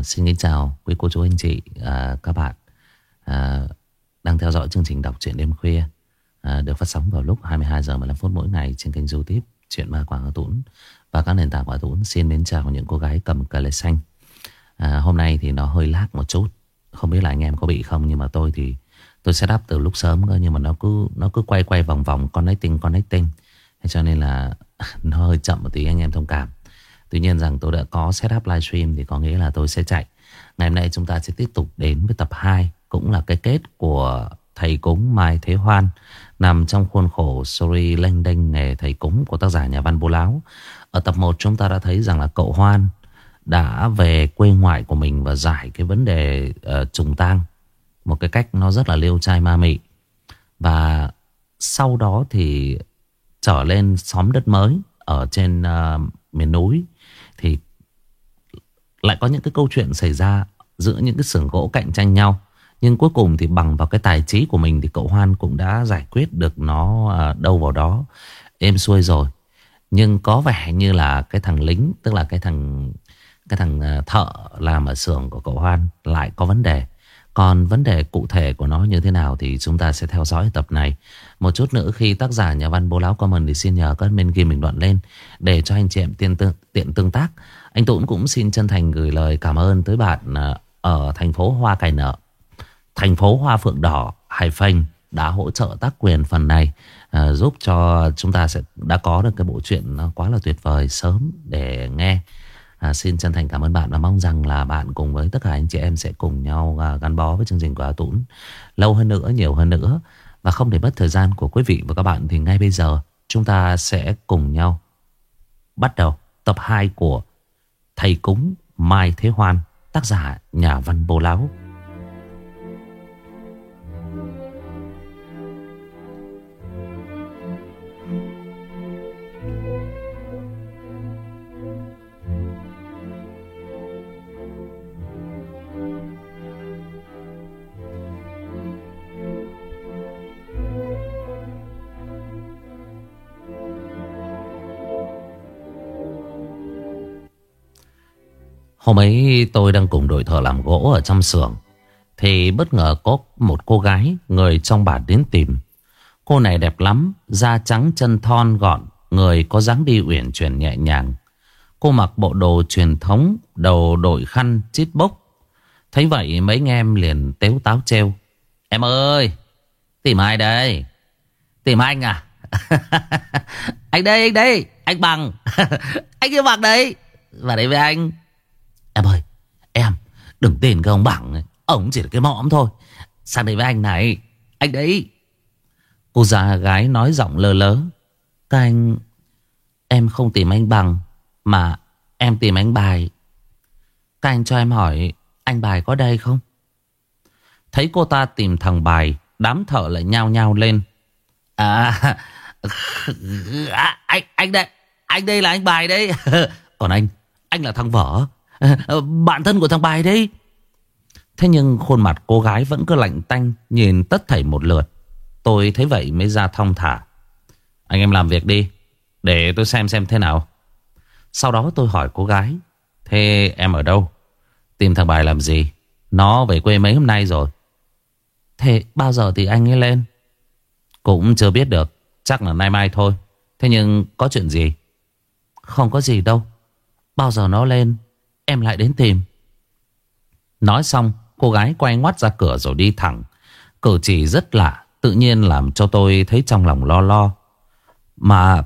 À, xin kính chào quý cô chú anh chị à, các bạn à, đang theo dõi chương trình đọc truyện đêm khuya à, được phát sóng vào lúc 22 giờ 15 phút mỗi ngày trên kênh YouTube truyện ma quảng tún và các nền tảng quả tún. Xin đến chào những cô gái cầm cờ lê xanh. À, hôm nay thì nó hơi lag một chút, không biết là anh em có bị không nhưng mà tôi thì tôi sẽ đáp từ lúc sớm cơ nhưng mà nó cứ nó cứ quay quay vòng vòng connecting connecting cho nên là nó hơi chậm một tí anh em thông cảm. Tuy nhiên rằng tôi đã có setup livestream thì có nghĩa là tôi sẽ chạy. Ngày hôm nay chúng ta sẽ tiếp tục đến với tập 2 cũng là cái kết của thầy cúng Mai Thế Hoan nằm trong khuôn khổ story lênh đênh nghề thầy cúng của tác giả nhà văn Bố Láo. Ở tập 1 chúng ta đã thấy rằng là cậu Hoan đã về quê ngoại của mình và giải cái vấn đề uh, trùng tang một cái cách nó rất là liêu trai ma mị. Và sau đó thì trở lên xóm đất mới ở trên uh, miền núi thì lại có những cái câu chuyện xảy ra giữa những cái xưởng gỗ cạnh tranh nhau. Nhưng cuối cùng thì bằng vào cái tài trí của mình thì cậu Hoan cũng đã giải quyết được nó à, đâu vào đó êm xuôi rồi. Nhưng có vẻ như là cái thằng lính, tức là cái thằng cái thằng à, thợ làm ở xưởng của cậu Hoan lại có vấn đề. Còn vấn đề cụ thể của nó như thế nào thì chúng ta sẽ theo dõi tập này. Một chút nữa khi tác giả nhà văn bố láo comment thì xin nhờ các admin ghi bình luận lên để cho anh chị em tiện tương, tiện tương tác. Anh Tũng cũng xin chân thành gửi lời cảm ơn tới bạn à, ở thành phố Hoa Cải Nợ, thành phố Hoa Phượng Đỏ, Hải Phanh đã hỗ trợ tác quyền phần này à, giúp cho chúng ta sẽ đã có được cái bộ truyện nó quá là tuyệt vời sớm để nghe. À, xin chân thành cảm ơn bạn và mong rằng là bạn cùng với tất cả anh chị em sẽ cùng nhau à, gắn bó với chương trình của A Tũng lâu hơn nữa, nhiều hơn nữa. Và không để mất thời gian của quý vị và các bạn thì ngay bây giờ chúng ta sẽ cùng nhau bắt đầu tập 2 của Thầy Cúng Mai Thế Hoan, tác giả nhà văn bồ Láo. Hôm ấy tôi đang cùng đội thợ làm gỗ ở trong xưởng. Thì bất ngờ có một cô gái, Người trong bản đến tìm. Cô này đẹp lắm, Da trắng, chân thon, gọn, Người có dáng đi uyển chuyển nhẹ nhàng. Cô mặc bộ đồ truyền thống, Đầu đội khăn, chít bốc. Thấy vậy mấy anh em liền tếu táo treo Em ơi, Tìm ai đây? Tìm anh à? Anh đây anh đây, Anh bằng. Anh kia bằng đấy. Vào đây với anh. Em ơi em đừng tin cái ông Bằng Ông chỉ là cái mõm thôi. Sang đây với anh này. Anh đấy. Cô già gái nói giọng lơ lớ. Các anh Em không tìm anh Bằng Mà em tìm anh Bài. Các anh cho em hỏi Anh Bài có đây không? Thấy cô ta tìm thằng Bài Đám thợ lại nhao nhao lên. À, anh, anh đây Anh đây là anh Bài đấy. Còn anh Anh là thằng vở. Ờ, bạn thân của thằng bài đấy Thế nhưng khuôn mặt cô gái vẫn cứ lạnh tanh, Nhìn tất thảy một lượt. Tôi thấy vậy mới ra thong thả. Anh em làm việc đi, Để tôi xem xem thế nào. Sau đó tôi hỏi cô gái, Thế em ở đâu? Tìm thằng bài làm gì? Nó về quê mấy hôm nay rồi. Thế bao giờ thì anh ấy lên? Cũng chưa biết được, Chắc là nay mai thôi. Thế nhưng có chuyện gì? Không có gì đâu. Bao giờ nó lên Em lại đến tìm. Nói xong, cô gái quay ngoắt ra cửa rồi đi thẳng. Cử chỉ rất lạ, Tự nhiên làm cho tôi thấy trong lòng lo lo. Mà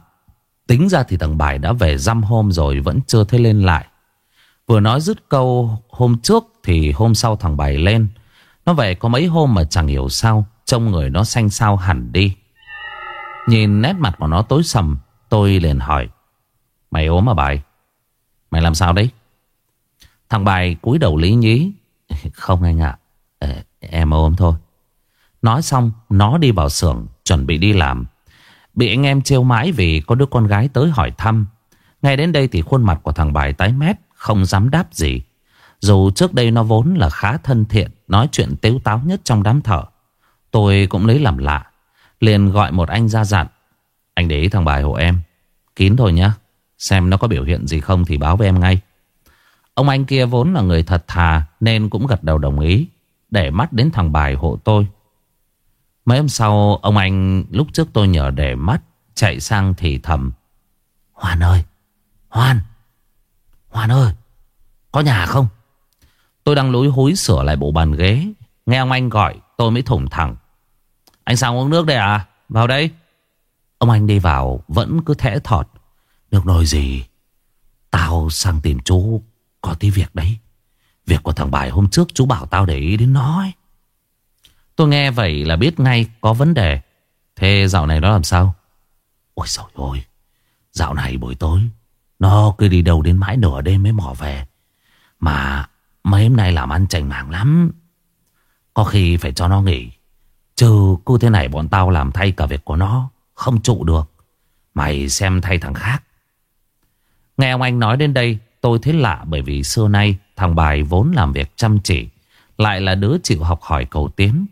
tính ra thì thằng Bài đã về dăm hôm rồi, Vẫn chưa thấy lên lại. Vừa nói dứt câu, hôm trước Thì hôm sau thằng Bài lên. Nó về có mấy hôm mà chẳng hiểu sao, Trông người nó xanh xao hẳn đi. Nhìn nét mặt của nó tối sầm, Tôi liền hỏi, Mày ốm à Bài? Mày làm sao đấy? Thằng bài cúi đầu lý nhí. Không anh ạ. Ờ, em ôm thôi. Nói xong, nó đi vào xưởng, Chuẩn bị đi làm. Bị anh em trêu mãi vì có đứa con gái tới hỏi thăm. Ngay đến đây thì khuôn mặt của thằng bài tái mét, Không dám đáp gì. Dù trước đây nó vốn là khá thân thiện, Nói chuyện tếu táo nhất trong đám thợ. Tôi cũng lấy làm lạ, Liền gọi một anh ra dặn. Anh để ý thằng bài hộ em, Kín thôi nhá. Xem nó có biểu hiện gì không thì báo với em ngay. Ông anh kia vốn là người thật thà, Nên cũng gật đầu đồng ý, Để mắt đến thằng bài hộ tôi. Mấy hôm sau, ông anh lúc trước tôi nhờ để mắt, Chạy sang thì thầm, Hoan ơi, Hoan Hoan ơi, Có nhà không? Tôi đang lúi húi sửa lại bộ bàn ghế, Nghe ông anh gọi, tôi mới thủng thẳng, Anh sang uống nước đây à? Vào đây. Ông anh đi vào, vẫn cứ thẽ thọt, Nước nồi gì? Tao sang tìm chú có tí việc đấy. Việc của thằng bài hôm trước chú bảo tao để ý đến nó ấy. Tôi nghe vậy là biết ngay có vấn đề. Thế dạo này nó làm sao? Ôi trời ơi, Dạo này buổi tối, Nó cứ đi đâu đến mãi nửa đêm mới mò về. Mà mấy hôm nay làm ăn chành mảng lắm. Có khi phải cho nó nghỉ. Chứ cứ thế này bọn tao làm thay cả việc của nó, Không trụ được. Mày xem thay thằng khác. Nghe ông anh nói đến đây Tôi thấy lạ bởi vì xưa nay Thằng bài vốn làm việc chăm chỉ, Lại là đứa chịu học hỏi cầu tiến.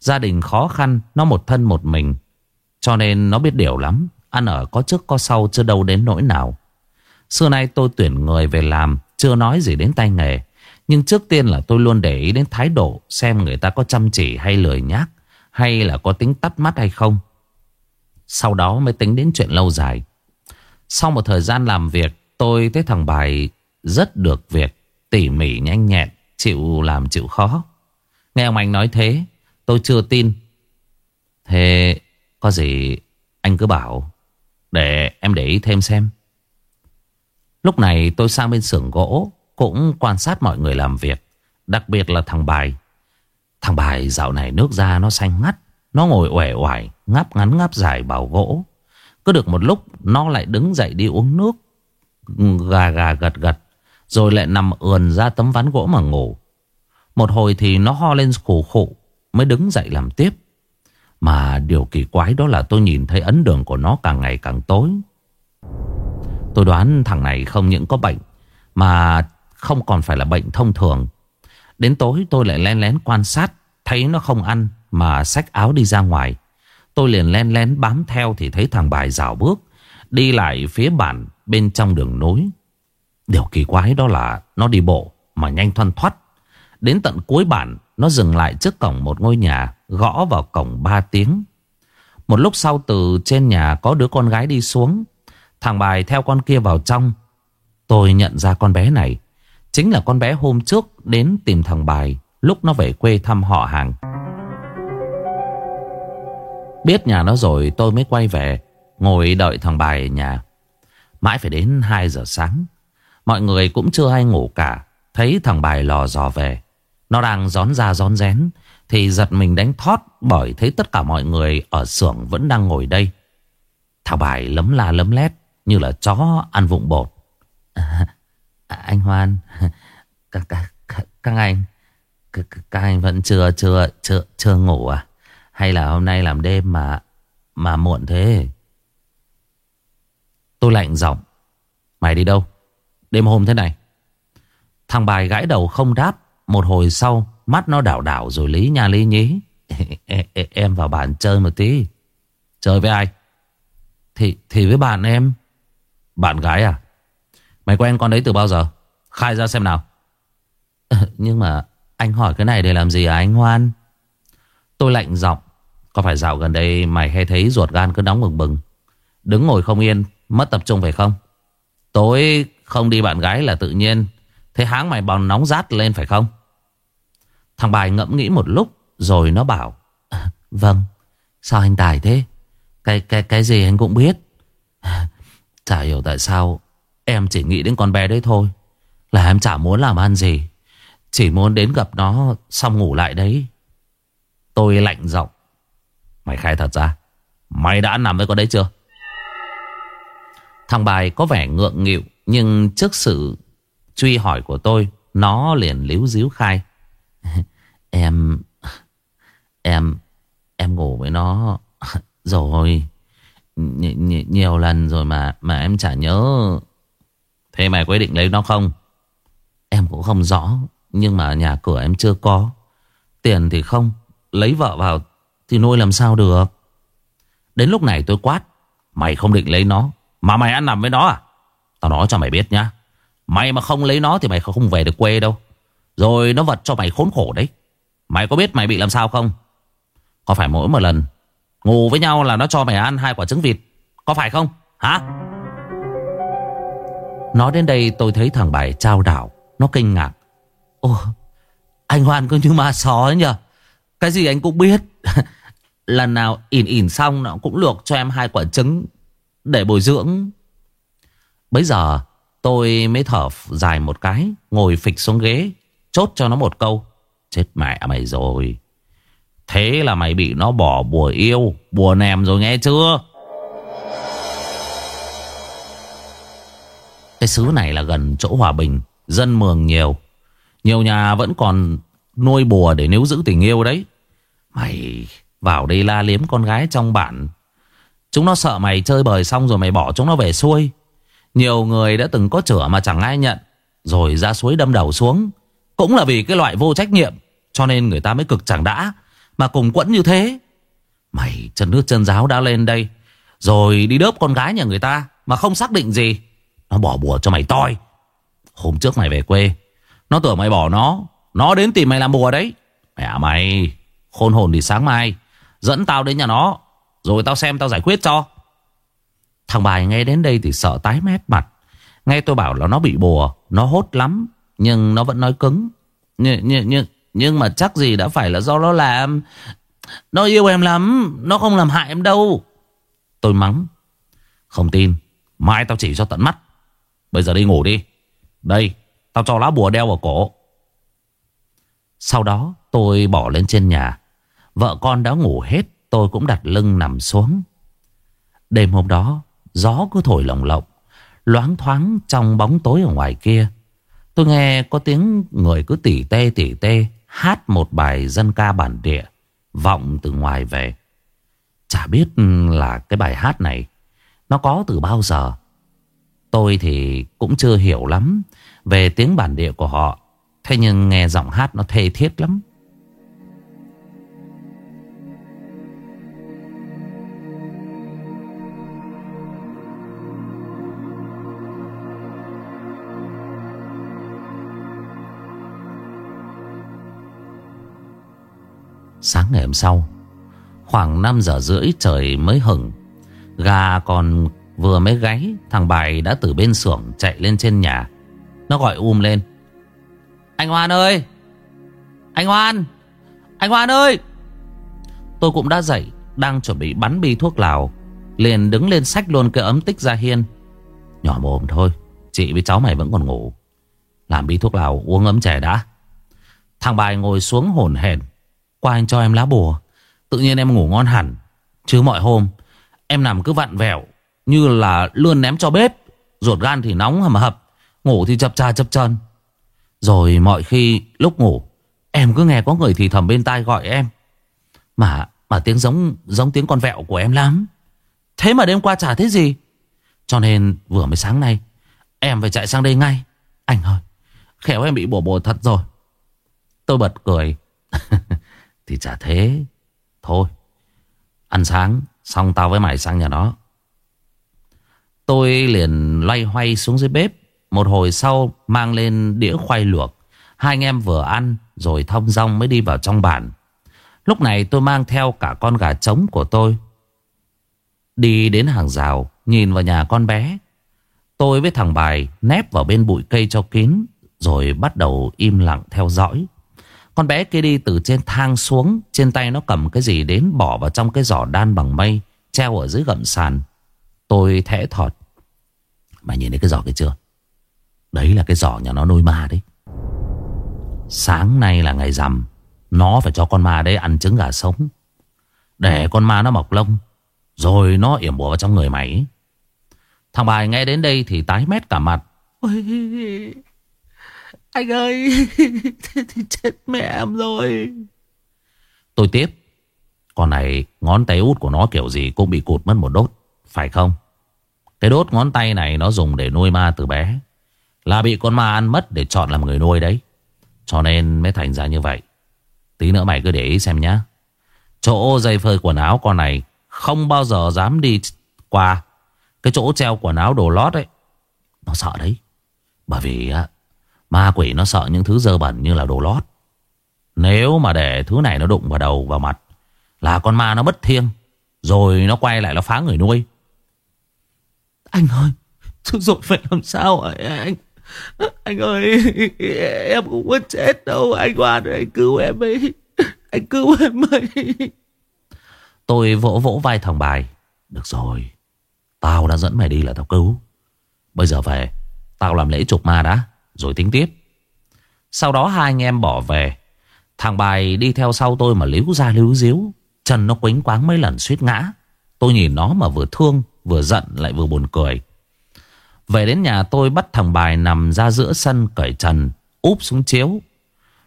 Gia đình khó khăn, Nó một thân một mình, Cho nên nó biết điều lắm, Ăn ở có trước có sau chưa đâu đến nỗi nào. Xưa nay tôi tuyển người về làm, Chưa nói gì đến tay nghề, Nhưng trước tiên là tôi luôn để ý đến thái độ, Xem người ta có chăm chỉ hay lười nhác, Hay là có tính tắt mắt hay không. Sau đó mới tính đến chuyện lâu dài. Sau một thời gian làm việc Tôi thấy thằng bài rất được việc, Tỉ mỉ nhanh nhẹn, Chịu làm chịu khó. Nghe ông anh nói thế, Tôi chưa tin. Thế có gì anh cứ bảo, Để em để ý thêm xem. Lúc này tôi sang bên xưởng gỗ, Cũng quan sát mọi người làm việc, Đặc biệt là thằng Bài. Thằng Bài dạo này nước da nó xanh ngắt, Nó ngồi uể oải, Ngáp ngắn ngáp dài bảo gỗ. Cứ được một lúc, nó lại đứng dậy đi uống nước. Gà gà gật gật, Rồi lại nằm ườn ra tấm ván gỗ mà ngủ. Một hồi thì nó ho lên khủ khủ Mới đứng dậy làm tiếp. Mà điều kỳ quái đó là tôi nhìn thấy ấn đường của nó càng ngày càng tối. Tôi đoán thằng này không những có bệnh, Mà không còn phải là bệnh thông thường. Đến tối tôi lại len lén quan sát, Thấy nó không ăn Mà xách áo đi ra ngoài. Tôi liền len lén bám theo Thì thấy thằng bài rào bước, Đi lại phía bản bên trong đường nối. Điều kỳ quái đó là Nó đi bộ mà nhanh thoăn thoắt. Đến tận cuối bản, Nó dừng lại trước cổng một ngôi nhà Gõ vào cổng 3 tiếng. Một lúc sau từ trên nhà có đứa con gái đi xuống. Thằng bài theo con kia vào trong. Tôi nhận ra con bé này. Chính là con bé hôm trước đến tìm thằng bài Lúc nó về quê thăm họ hàng. Biết nhà nó rồi, tôi mới quay về, Ngồi đợi thằng bài ở nhà. Mãi phải đến 2 giờ sáng Mọi người cũng chưa hay ngủ cả. Thấy thằng bài lò dò về Nó đang gión ra gión rén Thì giật mình đánh thót Bởi thấy tất cả mọi người ở xưởng vẫn đang ngồi đây. Thằng bài lấm la lấm lét Như là chó ăn vụng bột. À, Anh Hoan các, các, các, các anh các, các anh vẫn chưa chưa chưa chưa ngủ à? Hay là hôm nay làm đêm mà Mà muộn thế? Tôi lạnh giọng. Mày đi đâu? Đêm hôm thế này. Thằng bài gãi đầu không đáp. Một hồi sau, Mắt nó đảo đảo rồi lý nha lý nhí. Em vào bàn chơi một tí. Chơi với ai? Thì thì với bạn em. Bạn gái à? Mày quen con đấy từ bao giờ? Khai ra xem nào. Nhưng mà anh hỏi cái này để làm gì à anh Hoan? Tôi lạnh giọng. Có phải dạo gần đây mày hay thấy ruột gan cứ nóng bừng bừng? Đứng ngồi không yên Mất tập trung phải không? Tối không đi bạn gái là tự nhiên. Thế háng mày bòn nóng rát lên phải không? Thằng bài ngẫm nghĩ một lúc Rồi nó bảo à, Vâng Sao anh tài thế? Cái cái cái gì anh cũng biết. Chả hiểu tại sao Em chỉ nghĩ đến con bé đấy thôi. Là em chả muốn làm ăn gì. Chỉ muốn đến gặp nó Xong ngủ lại đấy. Tôi lạnh giọng Mày khai thật ra Mày đã nằm với con đấy chưa? Thằng bài có vẻ ngượng nghịu Nhưng trước sự truy hỏi của tôi Nó liền líu díu khai. Em Em Em ngủ với nó Rồi. Nh, nh, Nhiều lần rồi mà Mà em chả nhớ. Thế mày quyết định lấy nó không? Em cũng không rõ Nhưng mà nhà cửa em chưa có. Tiền thì không Lấy vợ vào thì nuôi làm sao được? Đến lúc này tôi quát Mày không định lấy nó mà mày ăn nằm với nó à? Tao nói cho mày biết nhá. Mày mà không lấy nó thì mày không về được quê đâu. Rồi nó vật cho mày khốn khổ đấy. Mày có biết mày bị làm sao không? Có phải mỗi một lần Ngủ với nhau là nó cho mày ăn hai quả trứng vịt? Có phải không? Hả? Nói đến đây tôi thấy thằng bài trao đảo. Nó kinh ngạc. Ồ, anh Hoan cứ như ma só ấy nhờ. Cái gì anh cũng biết. Lần nào ỉn ỉn xong Nó cũng luộc cho em hai quả trứng để bồi dưỡng. Bây giờ, tôi mới thở dài một cái, Ngồi phịch xuống ghế, Chốt cho nó một câu. Chết mẹ mày rồi. Thế là mày bị nó bỏ bùa yêu, Bùa nèm rồi nghe chưa? Cái xứ này là gần chỗ hòa bình, Dân mường nhiều. Nhiều nhà vẫn còn nuôi bùa để níu giữ tình yêu đấy. Mày vào đây la liếm con gái trong bản. Chúng nó sợ mày chơi bời xong rồi mày bỏ chúng nó về xuôi. Nhiều người đã từng có chữa mà chẳng ai nhận. Rồi ra suối đâm đầu xuống. Cũng là vì cái loại vô trách nhiệm, Cho nên người ta mới cực chẳng đã, Mà cùng quẫn như thế. Mày chân nước chân giáo đã lên đây. Rồi đi đớp con gái nhà người ta, Mà không xác định gì. Nó bỏ bùa cho mày toi. Hôm trước mày về quê, Nó tưởng mày bỏ nó. Nó đến tìm mày làm bùa đấy. Mẹ mày, Khôn hồn thì sáng mai. Dẫn tao đến nhà nó. Rồi tao xem tao giải quyết cho. Thằng bài nghe đến đây thì sợ tái mét mặt. Nghe tôi bảo là nó bị bùa Nó hốt lắm Nhưng nó vẫn nói cứng. Nhưng, nhưng, nhưng, nhưng mà chắc gì đã phải là do nó làm. Nó yêu em lắm Nó không làm hại em đâu. Tôi mắng. Không tin Mai tao chỉ cho tận mắt. Bây giờ đi ngủ đi. Đây Tao cho lá bùa đeo vào cổ. Sau đó tôi bỏ lên trên nhà. Vợ con đã ngủ hết. Tôi cũng đặt lưng nằm xuống. Đêm hôm đó, Gió cứ thổi lồng lộng, Loáng thoáng trong bóng tối ở ngoài kia. Tôi nghe có tiếng người cứ tỉ tê tỉ tê, Hát một bài dân ca bản địa, Vọng từ ngoài về. Chả biết là cái bài hát này, Nó có từ bao giờ. Tôi thì cũng chưa hiểu lắm Về tiếng bản địa của họ, Thế nhưng nghe giọng hát nó thê thiết lắm. Sáng ngày hôm sau, Khoảng 5 giờ rưỡi trời mới hừng Gà còn vừa mới gáy, Thằng Bài đã từ bên xưởng chạy lên trên nhà. Nó gọi um lên. Anh Hoan ơi! Anh Hoan! Anh Hoan ơi! Tôi cũng đã dậy, Đang chuẩn bị bắn bi thuốc lào, Liền đứng lên sách luôn cái ấm tích ra hiên. Nhỏ mồm thôi, Chị với cháu mày vẫn còn ngủ. Làm bi thuốc lào, uống ấm chè đã. Thằng Bài ngồi xuống hồn hển qua anh cho em lá bùa. Tự nhiên em ngủ ngon hẳn. Chứ mọi hôm, Em nằm cứ vặn vẹo, Như là lươn ném cho bếp. Ruột gan thì nóng hầm hập, Ngủ thì chập cha chập chân Rồi mọi khi lúc ngủ, Em cứ nghe có người thì thầm bên tai gọi em. Mà mà tiếng giống giống tiếng con vẹo của em lắm. Thế mà đêm qua chả thấy gì. Cho nên vừa mới sáng nay, Em phải chạy sang đây ngay. Anh ơi, Khéo em bị bổ bổ thật rồi. Tôi bật cười. Thì chả thế. Thôi, Ăn sáng, Xong tao với mày sang nhà nó. Tôi liền loay hoay xuống dưới bếp. Một hồi sau, mang lên đĩa khoai luộc. Hai anh em vừa ăn, Rồi thông rong mới đi vào trong bàn. Lúc này tôi mang theo cả con gà trống của tôi. Đi đến hàng rào, Nhìn vào nhà con bé. Tôi với thằng bài nép vào bên bụi cây cho kín, Rồi bắt đầu im lặng theo dõi con bé kia đi từ trên thang xuống Trên tay nó cầm cái gì đến bỏ vào trong cái giỏ đan bằng mây Treo ở dưới gầm sàn. Tôi thẽ thọt. Mà nhìn thấy cái giỏ kia chưa? Đấy là cái giỏ nhà nó nuôi ma đấy. Sáng nay là ngày rằm Nó phải cho con ma đấy ăn trứng gà sống. Để con ma nó mọc lông Rồi nó yểm bùa vào trong người mày. Thằng bài nghe đến đây thì tái mét cả mặt. Ôi, anh ơi, Thế thì chết mẹ em rồi. Tôi tiếp. Con này, ngón tay út của nó kiểu gì cũng bị cụt mất một đốt, Phải không? Cái đốt ngón tay này nó dùng để nuôi ma từ bé, Là bị con ma ăn mất để chọn làm người nuôi đấy. Cho nên mới thành ra như vậy. Tí nữa mày cứ để ý xem nhá. Chỗ dây phơi quần áo con này Không bao giờ dám đi qua Cái chỗ treo quần áo đồ lót ấy. Nó sợ đấy. Bởi vì Ma quỷ nó sợ những thứ dơ bẩn như là đồ lót. Nếu mà để thứ này nó đụng vào đầu vào mặt Là con ma nó bất thiêng Rồi nó quay lại nó phá người nuôi. Anh ơi Rồi phải làm sao anh? Anh ơi Em cũng muốn chết đâu Anh Hoàn anh cứu em ấy. Anh cứu em ấy. Tôi vỗ vỗ vai thằng bài. Được rồi Tao đã dẫn mày đi là tao cứu. Bây giờ về Tao làm lễ chụp ma đã rồi tính tiếp. Sau đó hai anh em bỏ về. Thằng bài đi theo sau tôi mà líu ra líu díu, Chân nó quính quáng mấy lần suýt ngã. Tôi nhìn nó mà vừa thương, Vừa giận, lại vừa buồn cười. Về đến nhà tôi bắt thằng bài nằm ra giữa sân cởi trần, Úp xuống chiếu.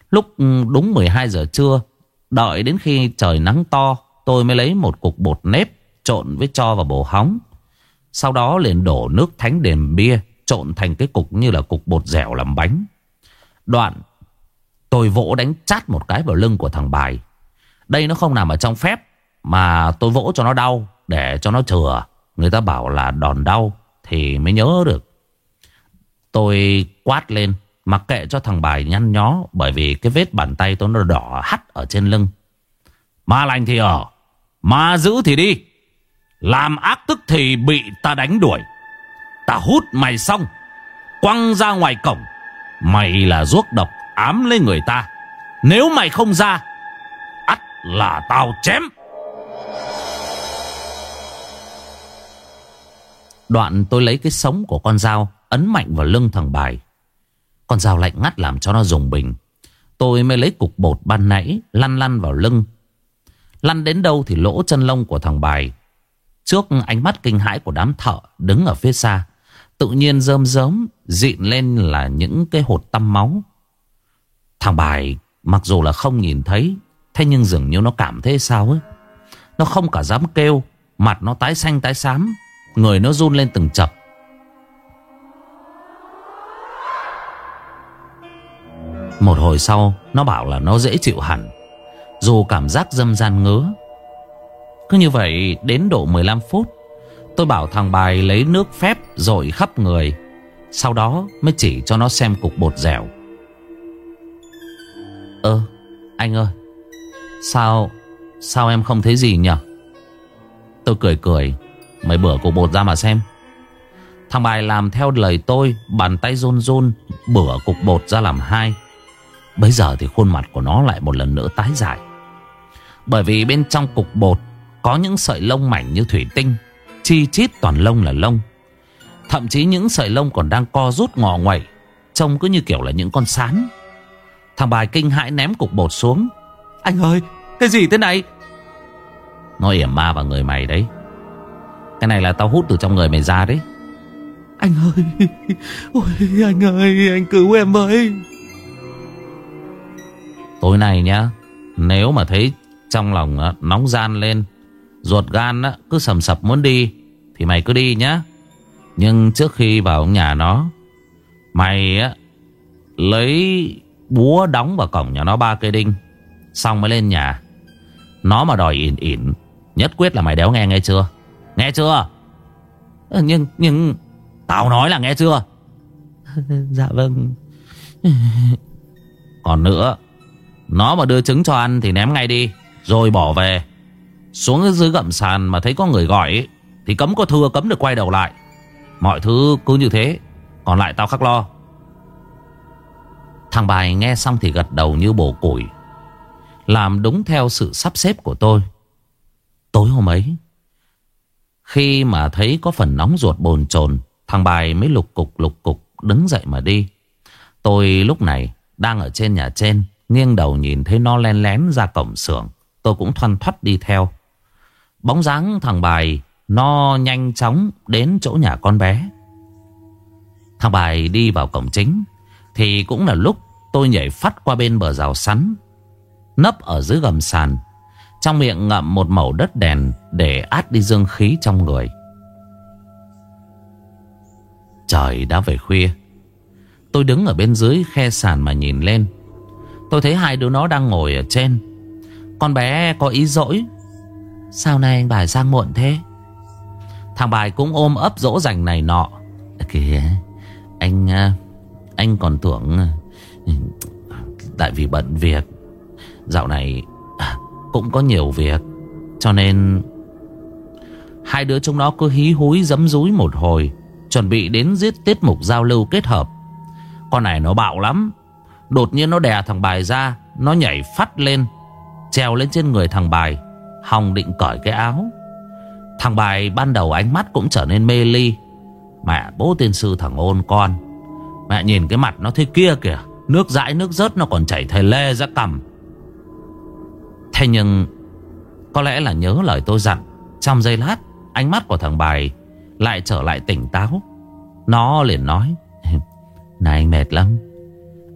Lúc ừ, đúng 12 giờ trưa, Đợi đến khi trời nắng to, Tôi mới lấy một cục bột nếp Trộn với cho vào bổ hóng. Sau đó liền đổ nước thánh đền bia. Trộn thành cái cục như là cục bột dẻo làm bánh. Đoạn, Tôi vỗ đánh chát một cái vào lưng của thằng bài. Đây nó không nằm ở trong phép, Mà tôi vỗ cho nó đau, Để cho nó chừa. Người ta bảo là đòn đau Thì mới nhớ được. Tôi quát lên, Mặc kệ cho thằng bài nhăn nhó, Bởi vì cái vết bàn tay tôi nó đỏ hắt ở trên lưng. Ma lành thì ở, Ma giữ thì đi. Làm ác tức thì bị ta đánh đuổi. Ta hút mày xong. Quăng ra ngoài cổng. Mày là ruốc độc, ám lên người ta. Nếu mày không ra, ắt là tao chém. Đoạn tôi lấy cái sống của con dao, Ấn mạnh vào lưng thằng bài. Con dao lạnh ngắt làm cho nó dùng bình. Tôi mới lấy cục bột ban nãy, Lăn lăn vào lưng. Lăn đến đâu thì lỗ chân lông của thằng bài. Trước ánh mắt kinh hãi của đám thợ Đứng ở phía xa Tự nhiên rơm rớm Dịn lên là những cái hột tăm máu. Thằng bài Mặc dù là không nhìn thấy, Thế nhưng dường như nó cảm thấy sao ấy. Nó không cả dám kêu, Mặt nó tái xanh tái xám, Người nó run lên từng chập. Một hồi sau, Nó bảo là nó dễ chịu hẳn, Dù cảm giác dâm gian ngứa. Cứ như vậy, đến độ 15 phút Tôi bảo thằng bài lấy nước phép rồi khắp người. Sau đó mới chỉ cho nó xem cục bột dẻo. Ơ, anh ơi, Sao Sao em không thấy gì nhỉ? Tôi cười cười Mày bữa cục bột ra mà xem. Thằng bài làm theo lời tôi, Bàn tay run run bửa cục bột ra làm hai. Bây giờ thì khuôn mặt của nó lại một lần nữa tái dài. Bởi vì bên trong cục bột Có những sợi lông mảnh như thủy tinh. Chi chít toàn lông là lông. Thậm chí những sợi lông còn đang co rút ngọ ngoậy Trông cứ như kiểu là những con sán. Thằng bài kinh hãi ném cục bột xuống. Anh ơi Cái gì thế này? Nó yểm ma vào người mày đấy. Cái này là tao hút từ trong người mày ra đấy. Anh ơi Ôi anh ơi Anh cứu em với. Tối nay nhá Nếu mà thấy trong lòng nóng gian lên Ruột gan cứ sầm sập muốn đi Thì mày cứ đi nhá. Nhưng trước khi vào nhà nó Mày á Lấy búa đóng vào cổng nhà nó ba cây đinh Xong mới lên nhà. Nó mà đòi ỉn ỉn Nhất quyết là mày đéo nghe nghe chưa? Nghe chưa? Ờ, Nhưng nhưng Tao nói là nghe chưa? Dạ vâng. Còn nữa Nó mà đưa trứng cho ăn thì ném ngay đi Rồi bỏ về xuống dưới gầm sàn mà thấy có người gọi Thì cấm có thưa, cấm được quay đầu lại. Mọi thứ cứ như thế, Còn lại tao khắc lo. Thằng bài nghe xong thì gật đầu như bổ củi Làm đúng theo sự sắp xếp của tôi. Tối hôm ấy, Khi mà thấy có phần nóng ruột bồn chồn, Thằng bài mới lục cục lục cục đứng dậy mà đi. Tôi lúc này đang ở trên nhà trên, Nghiêng đầu nhìn thấy nó len lén ra cổng xưởng. Tôi cũng thoăn thoắt đi theo. Bóng dáng thằng bài Nó nhanh chóng đến chỗ nhà con bé. Thằng bài đi vào cổng chính, Thì cũng là lúc tôi nhảy phát qua bên bờ rào sắn, Nấp ở dưới gầm sàn, Trong miệng ngậm một mẩu đất đèn Để át đi dương khí trong người. Trời đã về khuya. Tôi đứng ở bên dưới khe sàn mà nhìn lên. Tôi thấy hai đứa nó đang ngồi ở trên. Con bé có ý dỗi Sao nay anh bài sang muộn thế? Thằng bài cũng ôm ấp dỗ dành này nọ. Kìa, Anh à, Anh còn tưởng à, Tại vì bận việc. Dạo này à, Cũng có nhiều việc, Cho nên Hai đứa chúng nó cứ hí húi dấm dúi một hồi, Chuẩn bị đến giết tiết mục giao lưu kết hợp. Con này nó bạo lắm. Đột nhiên nó đè thằng bài ra, Nó nhảy phát lên Treo lên trên người thằng bài hồng định cởi cái áo. Thằng bài ban đầu ánh mắt cũng trở nên mê ly. Mẹ, bố tiên sư thằng ôn con. Mẹ nhìn cái mặt nó thế kia kìa. Nước dãi, nước rớt nó còn chảy thề lê ra cầm Thế nhưng, Có lẽ là nhớ lời tôi dặn, Trong giây lát, Ánh mắt của thằng bài Lại trở lại tỉnh táo. Nó liền nói, Này anh mệt lắm.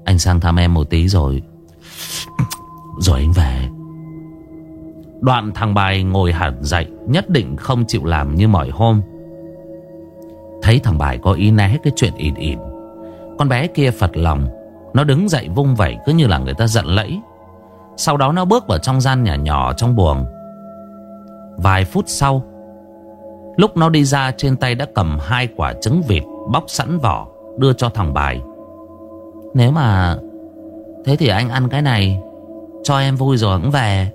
Anh sang thăm em một tí rồi. Rồi anh về. Đoạn thằng bài ngồi hẳn dậy, Nhất định không chịu làm như mọi hôm. Thấy thằng bài có ý né cái chuyện ịn ịn, Con bé kia phật lòng. Nó đứng dậy vung vẩy cứ như là người ta giận lẫy. Sau đó nó bước vào trong gian nhà nhỏ trong buồng. Vài phút sau, Lúc nó đi ra trên tay đã cầm hai quả trứng vịt Bóc sẵn vỏ, Đưa cho thằng bài. Nếu mà Thế thì anh ăn cái này, Cho em vui rồi cũng về.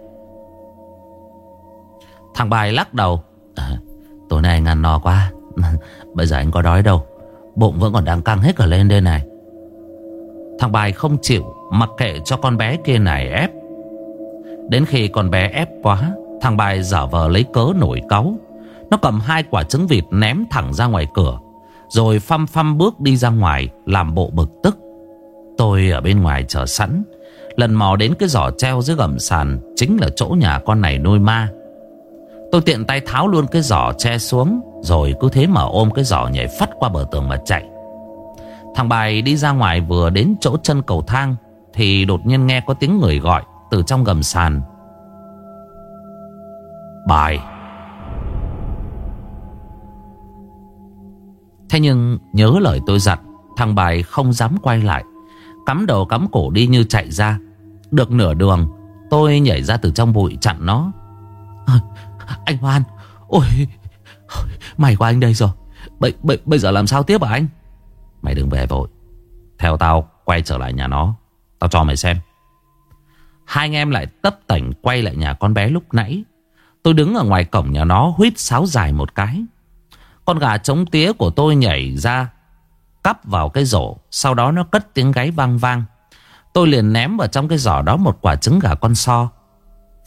Thằng bài lắc đầu. À, Tối nay anh ăn no quá. Bây giờ anh có đói đâu. Bụng vẫn còn đang căng hết cả lên đây này. Thằng bài không chịu Mặc kệ cho con bé kia này ép. Đến khi con bé ép quá Thằng bài giả vờ lấy cớ nổi cáu. Nó cầm hai quả trứng vịt ném thẳng ra ngoài cửa Rồi phăm phăm bước đi ra ngoài Làm bộ bực tức. Tôi ở bên ngoài chờ sẵn. Lần mò đến cái giỏ treo dưới gầm sàn Chính là chỗ nhà con này nuôi ma. Tôi tiện tay tháo luôn cái giỏ che xuống, Rồi cứ thế mà ôm cái giỏ nhảy phát qua bờ tường mà chạy. Thằng bài đi ra ngoài vừa đến chỗ chân cầu thang, Thì đột nhiên nghe có tiếng người gọi Từ trong gầm sàn. Bài. Thế nhưng nhớ lời tôi dặn, Thằng bài không dám quay lại. Cắm đầu cắm cổ đi như chạy ra. Được nửa đường, Tôi nhảy ra từ trong bụi chặn nó anh Hoan Ôi Mày của anh đây rồi. Bây, bây, bây giờ làm sao tiếp hả anh? Mày đừng về vội. Theo tao quay trở lại nhà nó. Tao cho mày xem. Hai anh em lại tấp tảnh quay lại nhà con bé lúc nãy. Tôi đứng ở ngoài cổng nhà nó Huýt sáo dài một cái. Con gà trống tía của tôi nhảy ra Cắp vào cái rổ. Sau đó nó cất tiếng gáy vang vang. Tôi liền ném vào trong cái giỏ đó một quả trứng gà con so.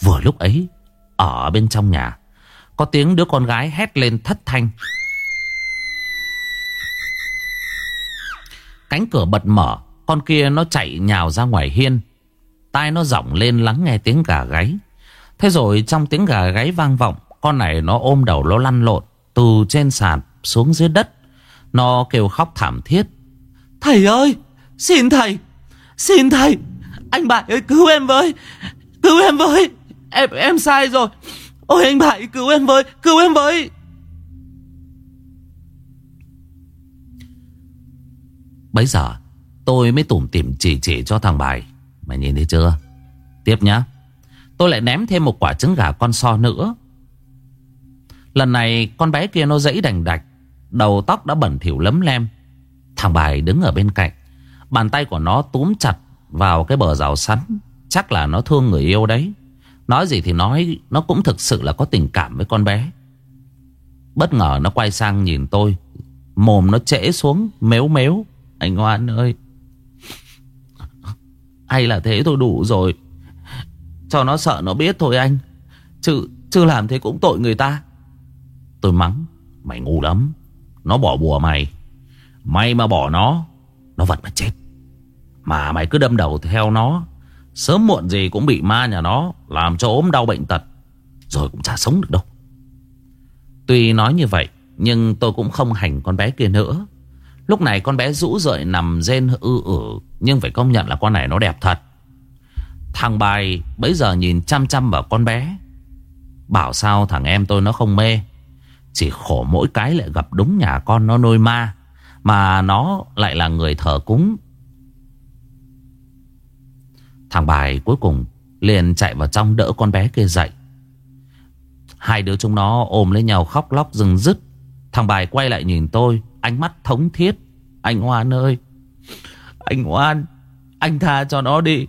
Vừa lúc ấy ở bên trong nhà. Có tiếng đứa con gái hét lên thất thanh. Cánh cửa bật mở, Con kia nó chạy nhào ra ngoài hiên. Tai nó rỏng lên lắng nghe tiếng gà gáy. Thế rồi trong tiếng gà gáy vang vọng, Con này nó ôm đầu nó lăn lộn Từ trên sàn xuống dưới đất. Nó kêu khóc thảm thiết. Thầy ơi! Xin thầy! Xin thầy! Anh bạn ơi, cứu em với! Cứu em với! Em em sai rồi. Ôi, anh Bảy, cứu em với, Cứu em với. Bấy giờ, tôi mới tủm tỉm chỉ chỉ cho thằng Bài. Mày nhìn thấy chưa? Tiếp nhá. Tôi lại ném thêm một quả trứng gà con so nữa. Lần này, con bé kia nó dẫy đành đạch, Đầu tóc đã bẩn thỉu lấm lem. Thằng Bài đứng ở bên cạnh, Bàn tay của nó túm chặt vào cái bờ rào sắn. Chắc là nó thương người yêu đấy. Nói gì thì nói Nó cũng thực sự là có tình cảm với con bé. Bất ngờ nó quay sang nhìn tôi Mồm nó trễ xuống Mếu mếu. Anh Hoan ơi Hay là thế tôi đủ rồi. Cho nó sợ nó biết thôi anh Chứ, chứ làm thế cũng tội người ta. Tôi mắng Mày ngu lắm Nó bỏ bùa mày. Mày mà bỏ nó Nó vật mà chết. Mà mày cứ đâm đầu theo nó Sớm muộn gì cũng bị ma nhà nó Làm cho ốm đau bệnh tật, Rồi cũng chả sống được đâu. Tuy nói như vậy, Nhưng tôi cũng không hành con bé kia nữa. Lúc này con bé rũ rượi nằm rên ư ử, Nhưng phải công nhận là con này nó đẹp thật. Thằng bài bấy giờ nhìn chăm chăm vào con bé, Bảo sao thằng em tôi nó không mê. Chỉ khổ mỗi cái lại gặp đúng nhà con nó nuôi ma, Mà nó lại là người thờ cúng Thằng bài cuối cùng liền chạy vào trong đỡ con bé kia dậy. Hai đứa chúng nó ôm lấy nhau khóc lóc rừng rứt. Thằng bài quay lại nhìn tôi, ánh mắt thống thiết. Anh Hoan ơi, Anh Hoan, Anh tha cho nó đi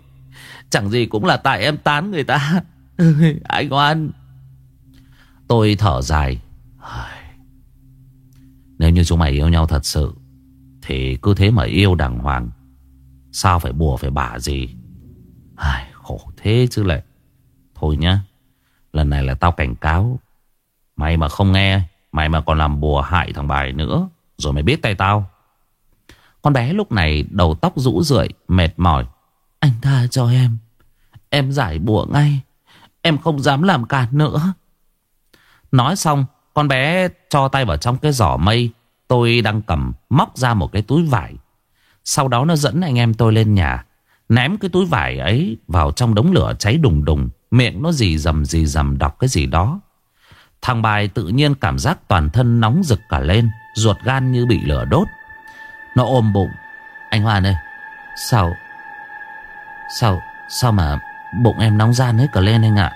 Chẳng gì cũng là tại em tán người ta Anh Hoan. Tôi thở dài Nếu như chúng mày yêu nhau thật sự Thì cứ thế mà yêu đàng hoàng Sao phải bùa phải bả gì Ai, Khổ thế chứ lại. Thôi nhá Lần này là tao cảnh cáo. Mày mà không nghe Mày mà còn làm bùa hại thằng bài nữa Rồi mày biết tay tao. Con bé lúc này đầu tóc rũ rượi Mệt mỏi. Anh tha cho em. Em giải bùa ngay. Em không dám làm cản nữa. Nói xong Con bé cho tay vào trong cái giỏ mây. Tôi đang cầm móc ra một cái túi vải. Sau đó nó dẫn anh em tôi lên nhà. Ném cái túi vải ấy vào trong đống lửa cháy đùng đùng. Miệng nó dì dầm dì dầm đọc cái gì đó. Thằng bài tự nhiên cảm giác toàn thân nóng rực cả lên, Ruột gan như bị lửa đốt. Nó ôm bụng. Anh Hoan ơi, Sao Sao Sao mà bụng em nóng gian hết cả lên anh ạ?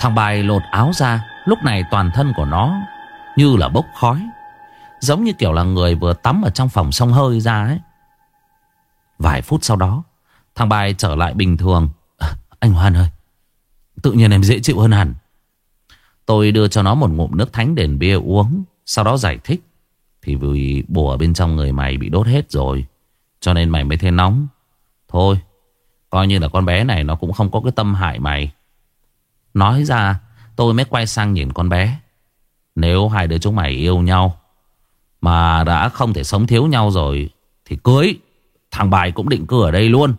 Thằng bài lột áo ra. Lúc này toàn thân của nó Như là bốc khói. Giống như kiểu là người vừa tắm ở trong phòng sông hơi ra ấy. Vài phút sau đó Thằng bài trở lại bình thường. À, Anh Hoan ơi Tự nhiên em dễ chịu hơn hẳn. Tôi đưa cho nó một ngụm nước thánh đền bia uống Sau đó giải thích. Thì vì bùa bên trong người mày bị đốt hết rồi Cho nên mày mới thấy nóng. Thôi Coi như là con bé này nó cũng không có cái tâm hại mày. Nói ra tôi mới quay sang nhìn con bé. Nếu hai đứa chúng mày yêu nhau mà đã không thể sống thiếu nhau rồi, Thì cưới, Thằng bài cũng định cư ở đây luôn.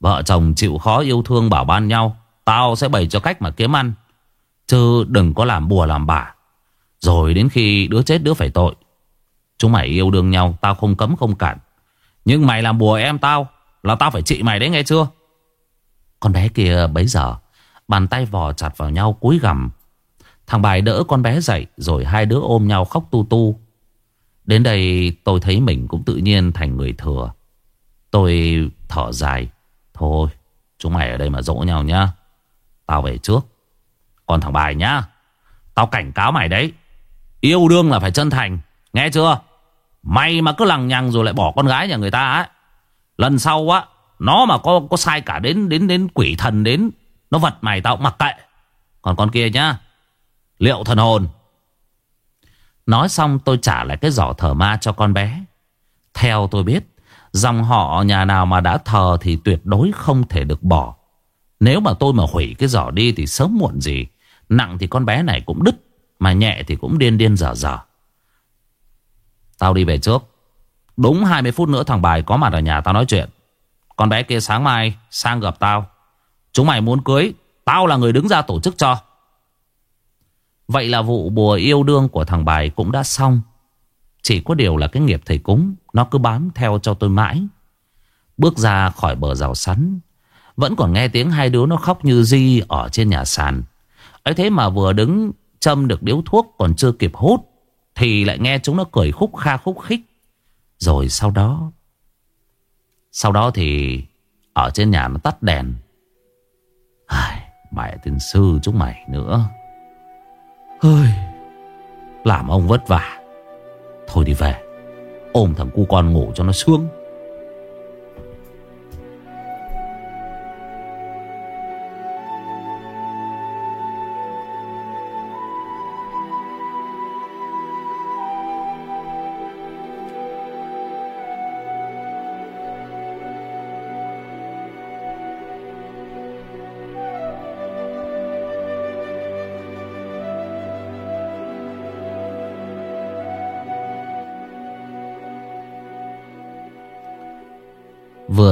Vợ chồng chịu khó yêu thương bảo ban nhau, Tao sẽ bày cho cách mà kiếm ăn. Chứ đừng có làm bùa làm bả Rồi đến khi đứa chết đứa phải tội. Chúng mày yêu đương nhau, Tao không cấm không cản. Nhưng mày làm bùa em tao, Là tao phải trị mày đấy, nghe chưa? Con bé kia bấy giờ, Bàn tay vò chặt vào nhau cúi gằm. Thằng bài đỡ con bé dậy, Rồi hai đứa ôm nhau khóc tu tu. Đến đây tôi thấy mình cũng tự nhiên thành người thừa. Tôi thở dài. Thôi, chúng mày ở đây mà dỗ nhau nhá. Tao về trước. Còn thằng bài nhá. Tao cảnh cáo mày đấy. Yêu đương là phải chân thành. Nghe chưa? Mày mà cứ lằng nhằng rồi lại bỏ con gái nhà người ta ấy. Lần sau á, Nó mà có có sai cả đến đến đến quỷ thần đến, Nó vật mày tao mặc kệ. Còn con kia nhá. Liệu thần hồn? Nói xong tôi trả lại cái giỏ thờ ma cho con bé Theo tôi biết, Dòng họ nhà nào mà đã thờ thì tuyệt đối không thể được bỏ. Nếu mà tôi mà hủy cái giỏ đi thì sớm muộn gì. Nặng thì con bé này cũng đứt. Mà nhẹ thì cũng điên điên dở dở. Tao đi về trước. Đúng 20 phút nữa thằng Bài có mặt ở nhà tao nói chuyện. Con bé kia sáng mai sang gặp tao. Chúng mày muốn cưới. Tao là người đứng ra tổ chức cho. Vậy là vụ bùa yêu đương của thằng Bài cũng đã xong. Chỉ có điều là cái nghiệp thầy cúng Nó cứ bám theo cho tôi mãi. Bước ra khỏi bờ rào sắn Vẫn còn nghe tiếng hai đứa nó khóc như di Ở trên nhà sàn. Ấy thế mà vừa đứng châm được điếu thuốc Còn chưa kịp hút Thì lại nghe chúng nó cười khúc kha khúc khích. Rồi sau đó Sau đó thì Ở trên nhà nó tắt đèn. Ai, Mẹ tiên sư chúng mày nữa. Hơi. Làm ông vất vả. Thôi đi về. Ôm thằng cu con ngủ cho nó sướng.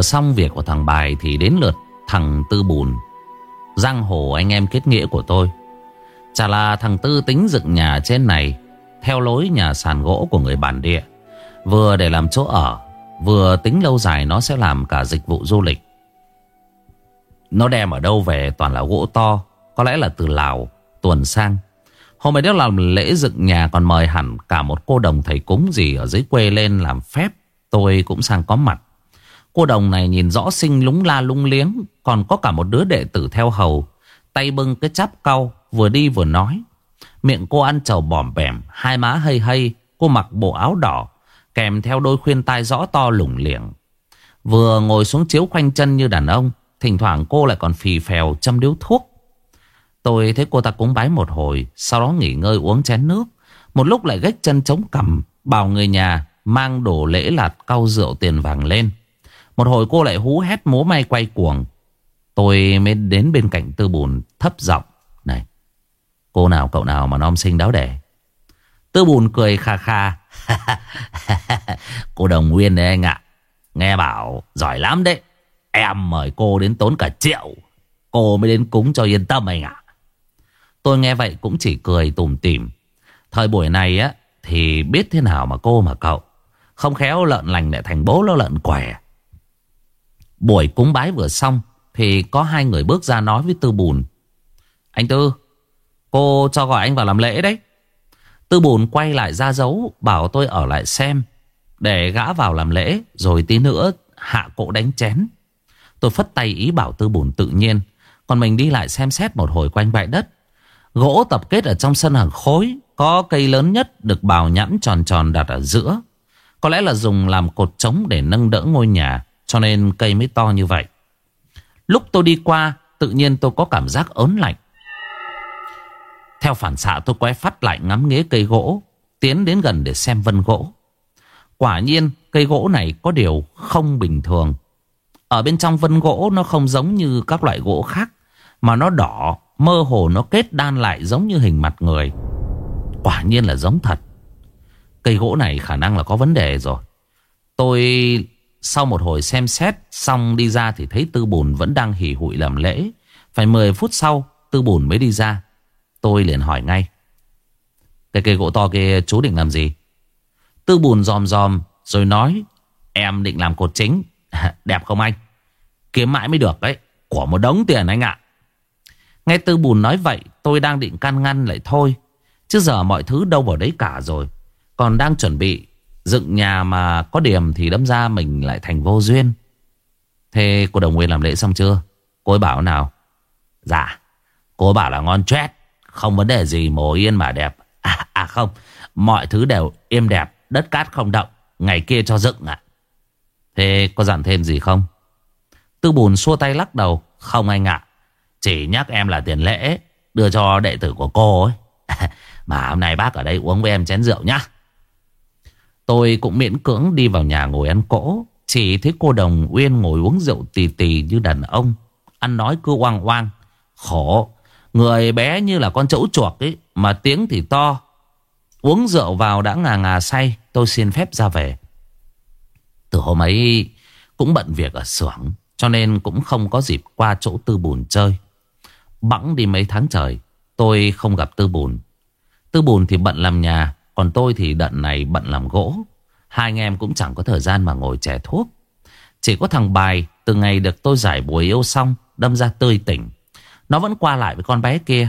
Vừa xong việc của thằng Bài Thì đến lượt thằng Tư Bùn. Giang hồ anh em kết nghĩa của tôi. Chả là thằng Tư tính dựng nhà trên này, Theo lối nhà sàn gỗ của người bản địa. Vừa để làm chỗ ở, Vừa tính lâu dài nó sẽ làm cả dịch vụ du lịch. Nó đem ở đâu về toàn là gỗ to, Có lẽ là từ Lào, tuần sang. Hôm ấy đó làm lễ dựng nhà còn mời hẳn cả một cô đồng thầy cúng gì ở dưới quê lên làm phép, Tôi cũng sang có mặt. Cô đồng này nhìn rõ sinh lúng la lung liếng, Còn có cả một đứa đệ tử theo hầu. Tay bưng cái chắp cau, Vừa đi vừa nói. Miệng cô ăn trầu bỏm bẻm, Hai má hây hây, Cô mặc bộ áo đỏ, Kèm theo đôi khuyên tai rõ to lủng liệng. Vừa ngồi xuống chiếu khoanh chân như đàn ông, Thỉnh thoảng cô lại còn phì phèo châm điếu thuốc. Tôi thấy cô ta cúng bái một hồi, Sau đó nghỉ ngơi uống chén nước. Một lúc lại gách chân chống cằm, Bảo người nhà mang đồ lễ lạt cau rượu tiền vàng lên. Một hồi cô lại hú hét múa may quay cuồng. Tôi mới đến bên cạnh tư bùn, thấp giọng, Này, Cô nào cậu nào mà non sinh đáo đẻ? Tư bùn cười kha kha. Cô đồng nguyên đấy anh ạ. Nghe bảo giỏi lắm đấy. Em mời cô đến tốn cả triệu. Cô mới đến cúng cho yên tâm anh ạ. Tôi nghe vậy cũng chỉ cười tủm tỉm. Thời buổi này á, Thì biết thế nào mà cô mà cậu. Không khéo lợn lành lại thành bố, nó lợn què Buổi cúng bái vừa xong Thì có hai người bước ra nói với Tư Bùn. Anh Tư, Cô cho gọi anh vào làm lễ đấy. Tư Bùn quay lại ra dấu, Bảo tôi ở lại xem, Để gã vào làm lễ, Rồi tí nữa hạ cộ đánh chén. Tôi phất tay ý bảo Tư Bùn tự nhiên, Còn mình đi lại xem xét một hồi quanh bãi đất. Gỗ tập kết ở trong sân hàng khối, Có cây lớn nhất được bào nhẵn tròn tròn đặt ở giữa. Có lẽ là dùng làm cột trống để nâng đỡ ngôi nhà. Cho nên cây mới to như vậy. Lúc tôi đi qua, Tự nhiên tôi có cảm giác ớn lạnh. Theo phản xạ, tôi quay phát lại ngắm nghía cây gỗ, Tiến đến gần để xem vân gỗ. Quả nhiên, cây gỗ này có điều không bình thường. Ở bên trong vân gỗ, nó không giống như các loại gỗ khác, Mà nó đỏ, Mơ hồ nó kết đan lại giống như hình mặt người. Quả nhiên là giống thật. Cây gỗ này khả năng là có vấn đề rồi. Tôi sau một hồi xem xét, Xong đi ra thì thấy tư bùn vẫn đang hỉ hụi làm lễ. Phải 10 phút sau, Tư bùn mới đi ra. Tôi liền hỏi ngay. Cái cây gỗ to kia chú định làm gì? Tư bùn dòm dòm Rồi nói, Em định làm cột chính. Đẹp không anh? Kiếm mãi mới được đấy, Của một đống tiền anh ạ. Nghe tư bùn nói vậy, tôi đang định can ngăn lại thôi. Chứ giờ mọi thứ đâu vào đấy cả rồi. Còn đang chuẩn bị Dựng nhà mà có điểm thì đâm ra mình lại thành vô duyên Thế cô Đồng Nguyên làm lễ xong chưa? Cô ấy bảo nào? Dạ Cô ấy bảo là ngon chết Không vấn đề gì mồ yên mà đẹp À, à không Mọi thứ đều êm đẹp Đất cát không động Ngày kia cho dựng ạ Thế có dặn thêm gì không? Tư bùn xua tay lắc đầu Không anh ạ chỉ nhắc em là tiền lễ Đưa cho đệ tử của cô ấy Mà hôm nay bác ở đây uống với em chén rượu nhá Tôi cũng miễn cưỡng đi vào nhà ngồi ăn cỗ. Chỉ thấy cô Đồng Uyên ngồi uống rượu tì tì như đàn ông. Ăn nói cứ oang oang. Khổ. Người bé như là con chẫu chuột ấy, Mà tiếng thì to. Uống rượu vào đã ngà ngà say, Tôi xin phép ra về. Từ hôm ấy Cũng bận việc ở xưởng, Cho nên cũng không có dịp qua chỗ tư bùn chơi. Bẵng đi mấy tháng trời, Tôi không gặp Tư Bùn. Tư Bùn thì bận làm nhà còn tôi thì đợt này bận làm gỗ. Hai anh em cũng chẳng có thời gian mà ngồi chè thuốc. Chỉ có thằng Bài, Từ ngày được tôi giải buổi yêu xong, Đâm ra tươi tỉnh. Nó vẫn qua lại với con bé kia.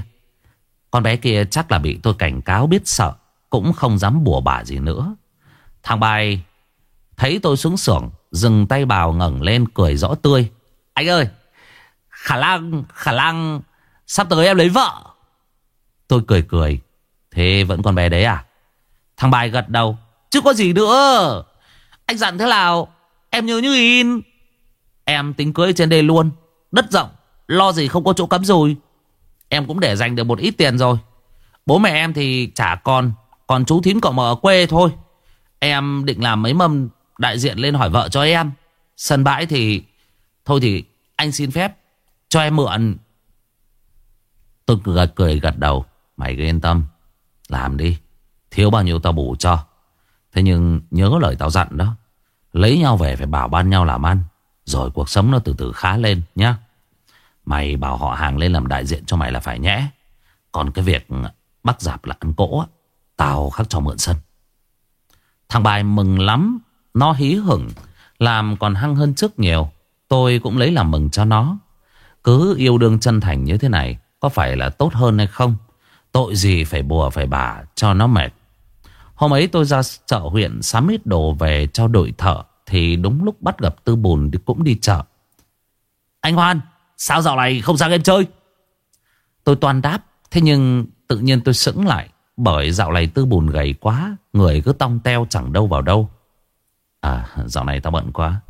Con bé kia chắc là bị tôi cảnh cáo biết sợ, Cũng không dám bùa bả gì nữa. Thằng Bài, Thấy tôi xuống xưởng, Dừng tay bào ngẩng lên cười rõ tươi. Anh ơi, Khả năng Khả năng, Sắp tới em lấy vợ. Tôi cười cười. Thế vẫn còn bé đấy à? Thằng bài gật đầu. Chứ có gì nữa. Anh dặn thế nào? Em nhớ như in. Em tính cưới trên đây luôn. Đất rộng. Lo gì không có chỗ cắm rồi. Em cũng để dành được một ít tiền rồi. Bố mẹ em thì trả con, Còn chú thím cậu mà ở quê thôi. Em định làm mấy mâm đại diện lên hỏi vợ cho em. Sân bãi thì Thôi thì anh xin phép Cho em mượn. Tôi gật cười gật đầu. Mày cứ yên tâm. Làm đi. Thiếu bao nhiêu tao bù cho. Thế nhưng nhớ lời tao dặn đó. Lấy nhau về phải bảo ban nhau làm ăn. Rồi cuộc sống nó từ từ khá lên nhá. Mày bảo họ hàng lên làm đại diện cho mày là phải nhẽ. Còn cái việc bắt giạp là ăn cỗ Tao khắc cho mượn sân. Thằng bài mừng lắm. Nó hí hửng. Làm còn hăng hơn trước nhiều. Tôi cũng lấy làm mừng cho nó. Cứ yêu đương chân thành như thế này, có phải là tốt hơn hay không? Tội gì phải bùa phải bà cho nó mệt. Hôm ấy tôi ra chợ huyện sắm ít đồ về cho đội thợ, Thì đúng lúc bắt gặp Tư Bùn cũng đi chợ. Anh Hoan, Sao dạo này không sang em chơi? Tôi toàn đáp, Thế nhưng tự nhiên tôi sững lại, Bởi dạo này tư bùn gầy quá, Người cứ tong teo chẳng đâu vào đâu. À dạo này tao bận quá.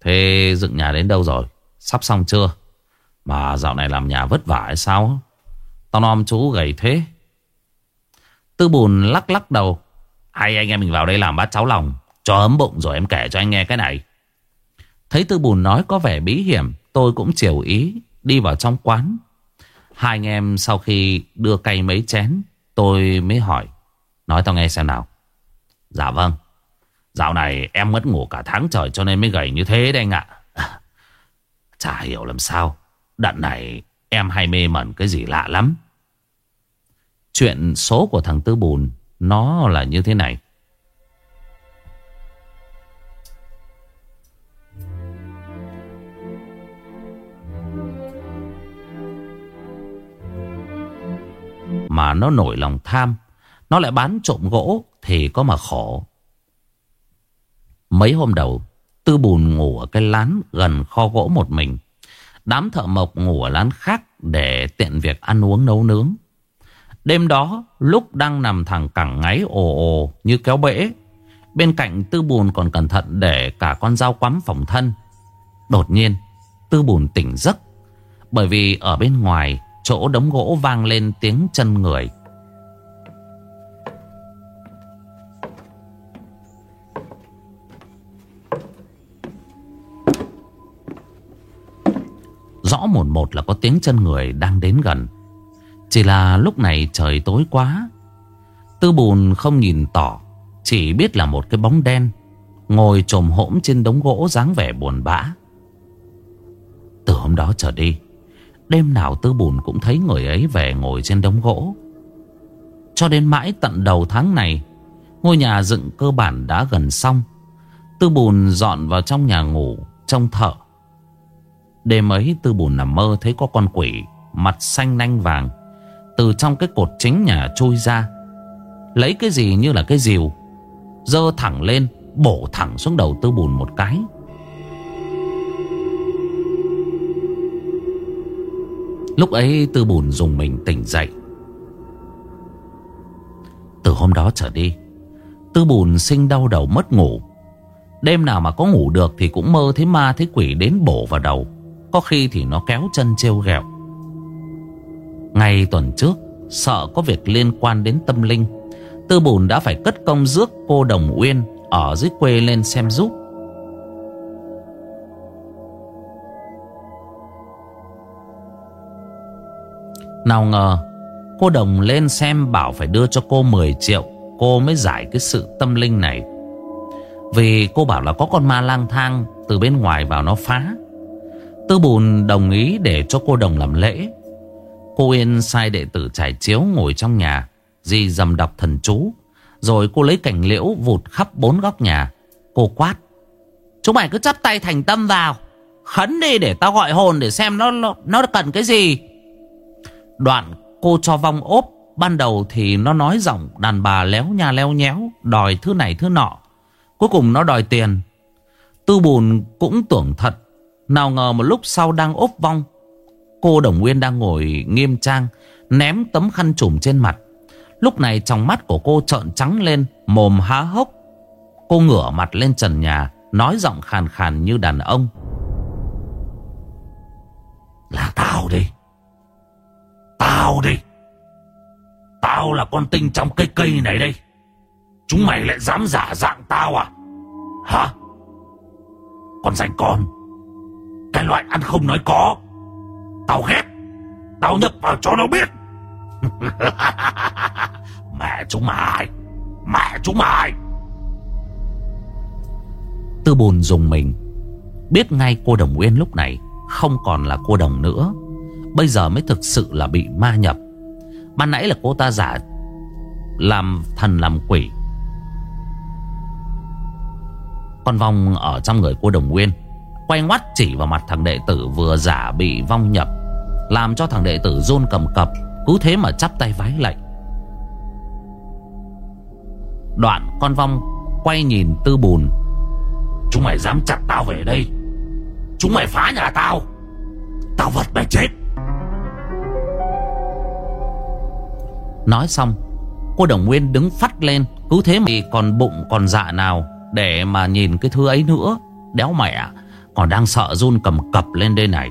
Thế dựng nhà đến đâu rồi? Sắp xong chưa? Mà dạo này làm nhà vất vả hay sao? Tao nom chú gầy thế. Tư bùn lắc lắc đầu. Hay anh em mình vào đây làm bát cháo lòng, Cho ấm bụng rồi em kể cho anh nghe cái này. Thấy tư bùn nói có vẻ bí hiểm, Tôi cũng chiều ý, Đi vào trong quán. Hai anh em sau khi đưa cây mấy chén, Tôi mới hỏi, Nói tao nghe xem nào. Dạ vâng. Dạo này em mất ngủ cả tháng trời cho nên mới gầy như thế đấy anh ạ. Chả hiểu làm sao. Đợt này em hay mê mẩn cái gì lạ lắm. Chuyện số của thằng Tư Bùn nó là như thế này. Mà nó nổi lòng tham, Nó lại bán trộm gỗ Thì có mà khổ. Mấy hôm đầu, Tư bùn ngủ ở cái lán gần kho gỗ một mình. Đám thợ mộc ngủ ở lán khác Để tiện việc ăn uống nấu nướng. Đêm đó, lúc đang nằm thẳng cẳng ngáy ồ ồ như kéo bể, Bên cạnh tư bùn còn cẩn thận để cả con dao quắm phòng thân. Đột nhiên, tư bùn tỉnh giấc, Bởi vì ở bên ngoài, chỗ đống gỗ vang lên tiếng chân người. Rõ một một là có tiếng chân người đang đến gần. Chỉ là lúc này trời tối quá. Tư bùn không nhìn tỏ, Chỉ biết là một cái bóng đen, Ngồi trồm hỗn trên đống gỗ dáng vẻ buồn bã. Từ hôm đó trở đi, Đêm nào tư bùn cũng thấy người ấy về ngồi trên đống gỗ. Cho đến mãi tận đầu tháng này, Ngôi nhà dựng cơ bản đã gần xong. Tư bùn dọn vào trong nhà ngủ, Trong thợ. Đêm ấy tư bùn nằm mơ thấy có con quỷ, Mặt xanh nanh vàng từ trong cái cột chính nhà trôi ra. Lấy cái gì như là cái rìu, Dơ thẳng lên, Bổ thẳng xuống đầu tư bùn một cái. Lúc ấy tư bùn dùng mình tỉnh dậy. Từ hôm đó trở đi, Tư bùn sinh đau đầu mất ngủ. Đêm nào mà có ngủ được Thì cũng mơ thấy ma, thấy quỷ đến bổ vào đầu. Có khi thì nó kéo chân trêu ghẹo. Ngay tuần trước, Sợ có việc liên quan đến tâm linh, Tư bùn đã phải cất công rước cô Đồng Uyên Ở dưới quê lên xem giúp. Nào ngờ, Cô Đồng lên xem bảo phải đưa cho cô 10 triệu, Cô mới giải cái sự tâm linh này. Vì cô bảo là có con ma lang thang Từ bên ngoài vào nó phá. Tư bùn đồng ý để cho cô đồng làm lễ. Cô Yên sai đệ tử trải chiếu ngồi trong nhà. Di dầm đọc thần chú. Rồi cô lấy cành liễu vụt khắp bốn góc nhà. Cô quát, Chúng mày cứ chắp tay thành tâm vào. Khấn đi để tao gọi hồn để xem nó nó cần cái gì. Đoạn cô cho vong ốp. Ban đầu thì nó nói giọng đàn bà léo nhà leo nhéo, Đòi thứ này thứ nọ. Cuối cùng nó đòi tiền. Tư bùn cũng tưởng thật. Nào ngờ một lúc sau đang ốp vong Cô Đồng Nguyên đang ngồi nghiêm trang, Ném tấm khăn trùm trên mặt. Lúc này trong mắt của cô trợn trắng lên, Mồm há hốc. Cô ngửa mặt lên trần nhà, Nói giọng khàn khàn như đàn ông. Là tao đi. Tao đi. Tao là con tinh trong cây cây này đây. Chúng mày lại dám giả dạng tao à? Hả? Con danh con. Cái loại ăn không nói có. Tao ghét. Tao nhập vào cho nó biết. Mẹ chúng mày. Mẹ chúng mày. Tư bùn dùng mình. Biết ngay cô Đồng nguyên lúc này Không còn là cô Đồng nữa. Bây giờ mới thực sự là bị ma nhập. Ban nãy là cô ta giả Làm thần làm quỷ. Con vong ở trong người cô Đồng Nguyên, Quay ngoắt chỉ vào mặt thằng đệ tử vừa giả bị vong nhập. Làm cho thằng đệ tử run cầm cập, Cứ thế mà chắp tay vái lạy. Đoạn con vong quay nhìn tư bùn. Chúng mày dám chặt tao về đây. Chúng mày phá nhà tao. Tao vật mày chết. Nói xong, Cô Đồng Nguyên đứng phát lên, Cứ thế mà còn bụng còn dạ nào Để mà nhìn cái thứ ấy nữa. Đéo mẹ Còn đang sợ run cầm cập lên đây này.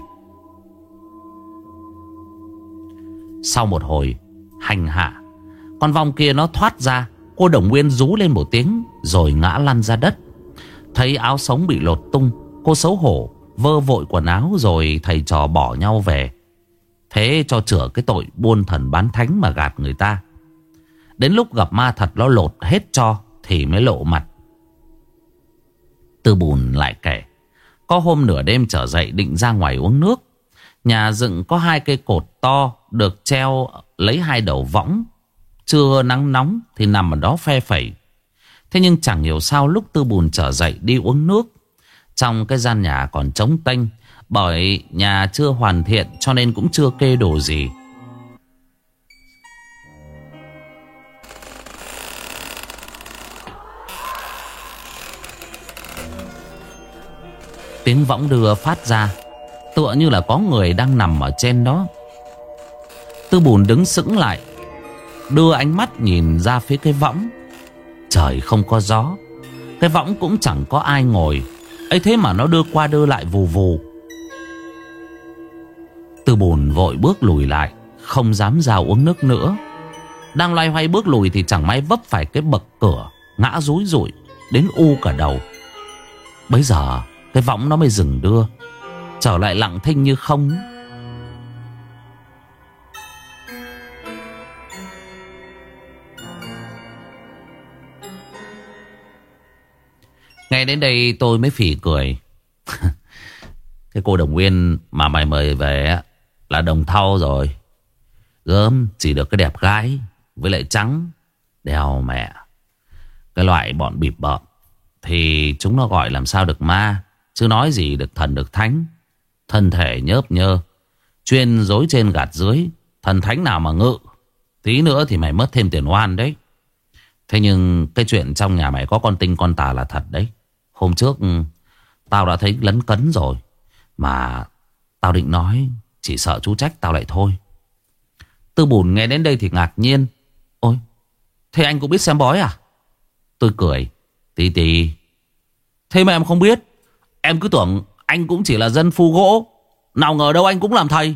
Sau một hồi, Hành hạ, Con vong kia nó thoát ra, Cô Đồng Nguyên rú lên một tiếng, Rồi ngã lăn ra đất. Thấy áo sống bị lột tung, Cô xấu hổ, Vơ vội quần áo rồi thầy trò bỏ nhau về. Thế cho chữa cái tội buôn thần bán thánh mà gạt người ta. Đến lúc gặp ma thật nó lột hết cho Thì mới lộ mặt. Tư bùn lại kể, Có hôm nửa đêm trở dậy định ra ngoài uống nước. Nhà dựng có hai cây cột to được treo, lấy hai đầu võng. Trưa nắng nóng Thì nằm ở đó phe phẩy. Thế nhưng chẳng hiểu sao lúc tư bùn trở dậy đi uống nước, Trong cái gian nhà còn trống tênh, Bởi nhà chưa hoàn thiện cho nên cũng chưa kê đồ gì. Tiếng võng đưa phát ra, Tựa như là có người đang nằm ở trên đó. Tư bùn đứng sững lại, Đưa ánh mắt nhìn ra phía cái võng. Trời không có gió, Cái võng cũng chẳng có ai ngồi. Ấy thế mà nó đưa qua đưa lại vù vù. Tư bùn vội bước lùi lại, Không dám ra uống nước nữa. Đang loay hoay bước lùi thì chẳng may vấp phải cái bậc cửa, Ngã rúi rụi, Đến u cả đầu. Bây giờ, cái võng nó mới dừng đưa, Trở lại lặng thinh như không. Ngay đến đây tôi mới phỉ cười. Cái cô đồng nguyên mà mày mời về là đồng thau rồi. Gớm, chỉ được cái đẹp gái với lại trắng. Đèo mẹ. Cái loại bọn bịp bợm thì chúng nó gọi làm sao được ma. Chứ nói gì được thần được thánh. Thân thể nhớp nhơ. Chuyên dối trên gạt dưới. Thần thánh nào mà ngự. Tí nữa thì mày mất thêm tiền oan đấy. Thế nhưng cái chuyện trong nhà mày có con tinh con tà là thật đấy. Hôm trước ừ, tao đã thấy lấn cấn rồi. Mà tao định nói chỉ sợ chú trách tao lại thôi. Tư bùn nghe đến đây thì ngạc nhiên. Ôi, thế anh cũng biết xem bói à? Tôi cười. Tí tí. Thế mà em không biết. Em cứ tưởng anh cũng chỉ là dân phu gỗ. Nào ngờ đâu anh cũng làm thầy.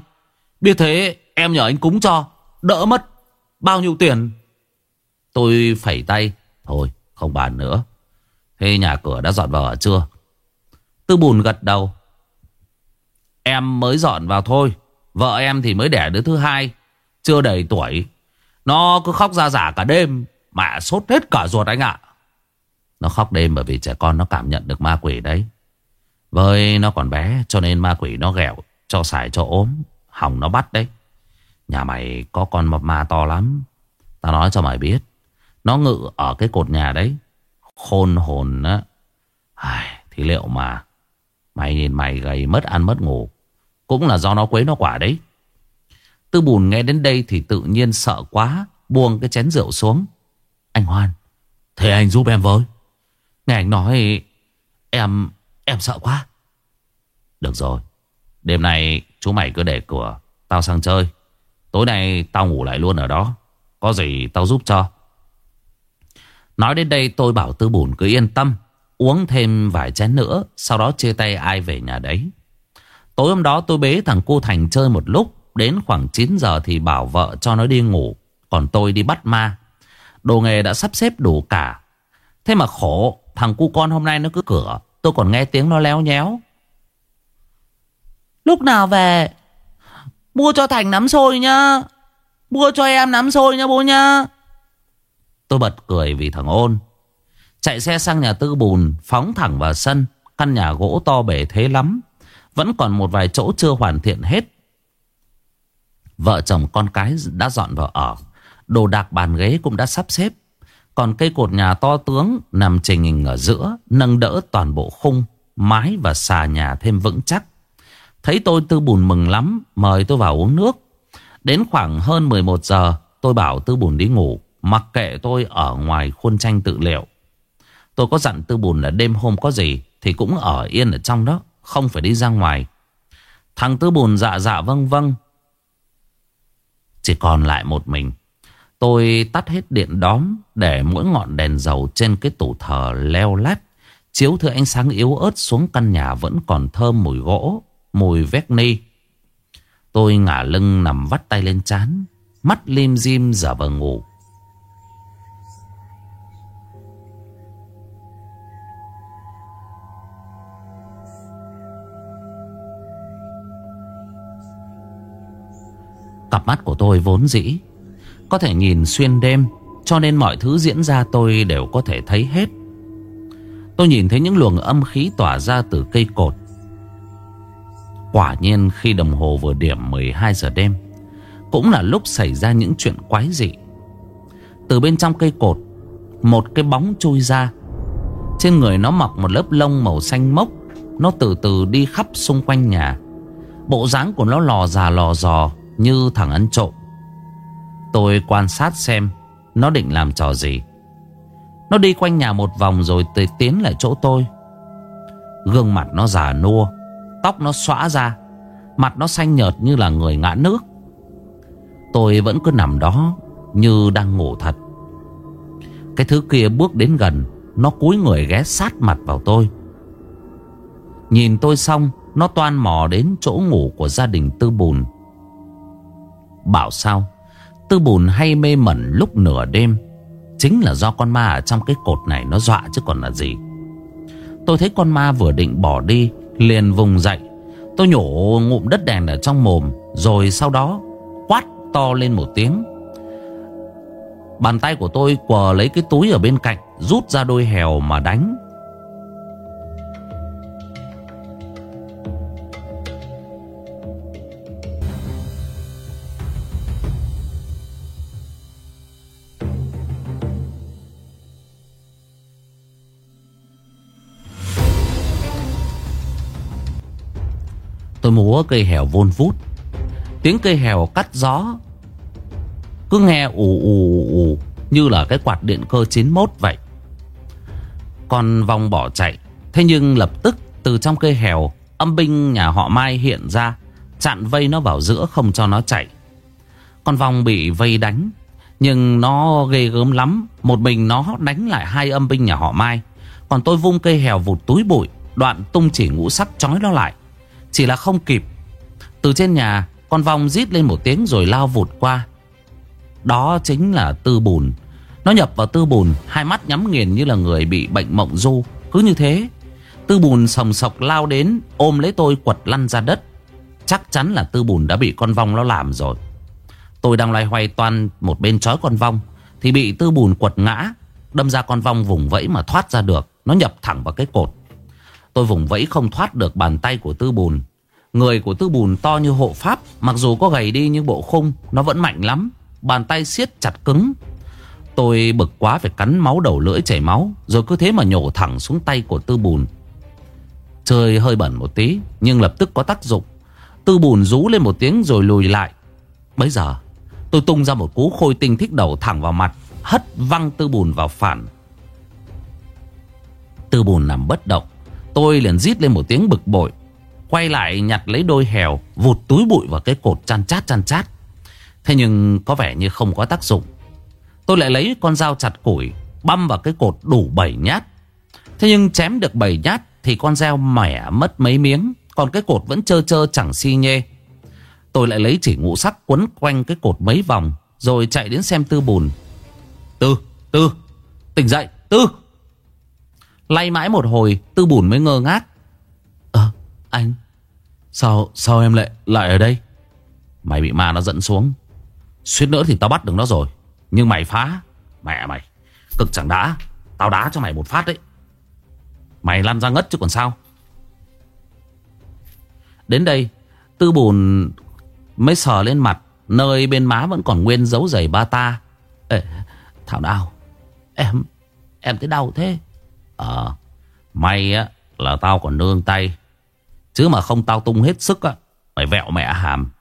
Biết thế em nhờ anh cúng cho. Đỡ mất bao nhiêu tiền. Tôi phẩy tay. Thôi không bàn nữa. Thế nhà cửa đã dọn vào ở chưa? Tư bùn gật đầu. Em mới dọn vào thôi. Vợ em thì mới đẻ đứa thứ hai. Chưa đầy tuổi. Nó cứ khóc ra giả cả đêm. Mà sốt hết cả ruột anh ạ. Nó khóc đêm bởi vì trẻ con nó cảm nhận được ma quỷ đấy. Với nó còn bé, cho nên ma quỷ nó ghẹo. Cho xài, cho ốm. Hỏng nó bắt đấy. Nhà mày có con mập ma to lắm. Tao nói cho mày biết. Nó ngự ở cái cột nhà đấy khôn hồn á. Ai, thì liệu mà mày nhìn mày gầy mất ăn mất ngủ. Cũng là do nó quấy nó quả đấy. Tư bùn nghe đến đây thì tự nhiên sợ quá. Buông cái chén rượu xuống. Anh Hoan. Thế anh giúp em với. Nghe anh nói em em sợ quá. Được rồi. Đêm nay chú mày cứ để cửa. Tao sang chơi. Tối nay tao ngủ lại luôn ở đó. Có gì tao giúp cho. Nói đến đây tôi bảo tư bùn cứ yên tâm, Uống thêm vài chén nữa, Sau đó chia tay ai về nhà đấy. Tối hôm đó tôi bế thằng cô Thành chơi một lúc, Đến khoảng 9 giờ thì bảo vợ cho nó đi ngủ, Còn tôi đi bắt ma. Đồ nghề đã sắp xếp đủ cả. Thế mà khổ, Thằng cu con hôm nay nó cứ cửa, Tôi còn nghe tiếng nó léo nhéo. Lúc nào về? Mua cho Thành nắm xôi nhá. Mua cho em nắm xôi nhá bố nhá. Tôi bật cười vì thằng ôn. Chạy xe sang nhà tư bùn, Phóng thẳng vào sân. Căn nhà gỗ to bể thế lắm. Vẫn còn một vài chỗ chưa hoàn thiện hết. Vợ chồng con cái đã dọn vào ở. Đồ đạc bàn ghế cũng đã sắp xếp. Còn cây cột nhà to tướng Nằm trình hình ở giữa, Nâng đỡ toàn bộ khung, Mái và xà nhà thêm vững chắc. Thấy tôi tư bùn mừng lắm, Mời tôi vào uống nước. Đến khoảng hơn 11 giờ, Tôi bảo tư bùn đi ngủ. Mặc kệ tôi ở ngoài khuôn tranh tự liệu Tôi có dặn tư bùn là đêm hôm có gì Thì cũng ở yên ở trong đó Không phải đi ra ngoài Thằng tư bùn dạ dạ vâng vâng Chỉ còn lại một mình Tôi tắt hết điện đóm để mỗi ngọn đèn dầu trên cái tủ thờ leo lét. Chiếu thứ ánh sáng yếu ớt xuống căn nhà vẫn còn thơm mùi gỗ, mùi vét ni. Tôi ngả lưng nằm vắt tay lên chán, mắt lim dim giờ vào ngủ. Cặp mắt của tôi vốn dĩ. Có thể nhìn xuyên đêm, Cho nên mọi thứ diễn ra tôi đều có thể thấy hết. Tôi nhìn thấy những luồng âm khí tỏa ra từ cây cột. Quả nhiên khi đồng hồ vừa điểm 12 giờ đêm, Cũng là lúc xảy ra những chuyện quái dị. Từ bên trong cây cột, Một cái bóng chui ra. Trên người nó mọc một lớp lông màu xanh mốc. Nó từ từ đi khắp xung quanh nhà. Bộ dáng của nó lò già lò giò như thằng ăn trộm. Tôi quan sát xem Nó định làm trò gì. Nó đi quanh nhà một vòng rồi tới tiến lại chỗ tôi. Gương mặt nó già nua, Tóc nó xõa ra, Mặt nó xanh nhợt như là người ngã nước. Tôi vẫn cứ nằm đó Như đang ngủ thật. Cái thứ kia bước đến gần, Nó cúi người ghé sát mặt vào tôi. Nhìn tôi xong, Nó toan mò đến chỗ ngủ của gia đình tư bùn. Bảo sao? Tư bùn hay mê mẩn lúc nửa đêm. Chính là do con ma ở trong cái cột này nó dọa chứ còn là gì. Tôi thấy con ma vừa định bỏ đi, Liền vùng dậy. Tôi nhổ ngụm đất đèn ở trong mồm, Rồi sau đó quát to lên một tiếng. Bàn tay của tôi quờ lấy cái túi ở bên cạnh, Rút ra đôi hèo mà đánh. Tôi múa cây hèo vôn vút. Tiếng cây hèo cắt gió. Cứ nghe ù ù ù Như là cái quạt điện cơ 91 vậy. Con vòng bỏ chạy. Thế nhưng lập tức, từ trong cây hèo, Âm binh nhà họ Mai hiện ra, Chặn vây nó vào giữa không cho nó chạy. Con vòng bị vây đánh, Nhưng nó ghê gớm lắm. Một mình nó đánh lại hai âm binh nhà họ Mai. Còn tôi vung cây hèo vụt túi bụi, Đoạn tung chỉ ngũ sắc trói nó lại chỉ là không kịp. Từ trên nhà, Con vong rít lên một tiếng rồi lao vụt qua. Đó chính là tư bùn. Nó nhập vào tư bùn, Hai mắt nhắm nghiền như là người bị bệnh mộng du. Cứ như thế, Tư bùn sòng sọc lao đến, Ôm lấy tôi quật lăn ra đất. Chắc chắn là tư bùn đã bị con vong nó làm rồi. Tôi đang loay hoay toan Một bên trói con vong, Thì bị tư bùn quật ngã, Đâm ra con vong vùng vẫy mà thoát ra được. Nó nhập thẳng vào cái cột. Tôi vùng vẫy không thoát được bàn tay của tư bùn. Người của tư bùn to như hộ pháp, Mặc dù có gầy đi nhưng bộ khung Nó vẫn mạnh lắm. Bàn tay siết chặt cứng. Tôi bực quá phải cắn máu đầu lưỡi chảy máu, Rồi cứ thế mà nhổ thẳng xuống tay của tư bùn. Chơi hơi bẩn một tí, Nhưng lập tức có tác dụng. Tư bùn rú lên một tiếng rồi lùi lại. Bây giờ, tôi tung ra một cú khôi tinh thích đầu thẳng vào mặt, Hất văng tư bùn vào phản. Tư bùn nằm bất động. Tôi liền rít lên một tiếng bực bội Quay lại nhặt lấy đôi hèo Vụt túi bụi vào cái cột chăn chát chăn chát. Thế nhưng có vẻ như không có tác dụng. Tôi lại lấy con dao chặt củi Băm vào cái cột đủ 7 nhát. Thế nhưng chém được 7 nhát Thì con dao mẻ mất mấy miếng Còn cái cột vẫn trơ trơ chẳng si nhê. Tôi lại lấy chỉ ngũ sắc quấn quanh cái cột mấy vòng Rồi chạy đến xem tư bùn. Tư, tư, tỉnh dậy, tư. Lay mãi một hồi Tư bùn mới ngơ ngác. Ờ anh Sao sao em lại lại ở đây? Mày bị ma nó dẫn xuống. Suýt nữa thì tao bắt được nó rồi. Nhưng mày phá. Mẹ mày Cực chẳng đã. Tao đá cho mày một phát đấy. Mày lăn ra ngất chứ còn sao? Đến đây Tư bùn mới sờ lên mặt Nơi bên má vẫn còn nguyên dấu giày ba ta. Ê, Thảo nào? Em Em thấy đau thế. Ờ May á là tao còn nương tay. Chứ mà không tao tung hết sức á, mày vẹo mẹ hàm.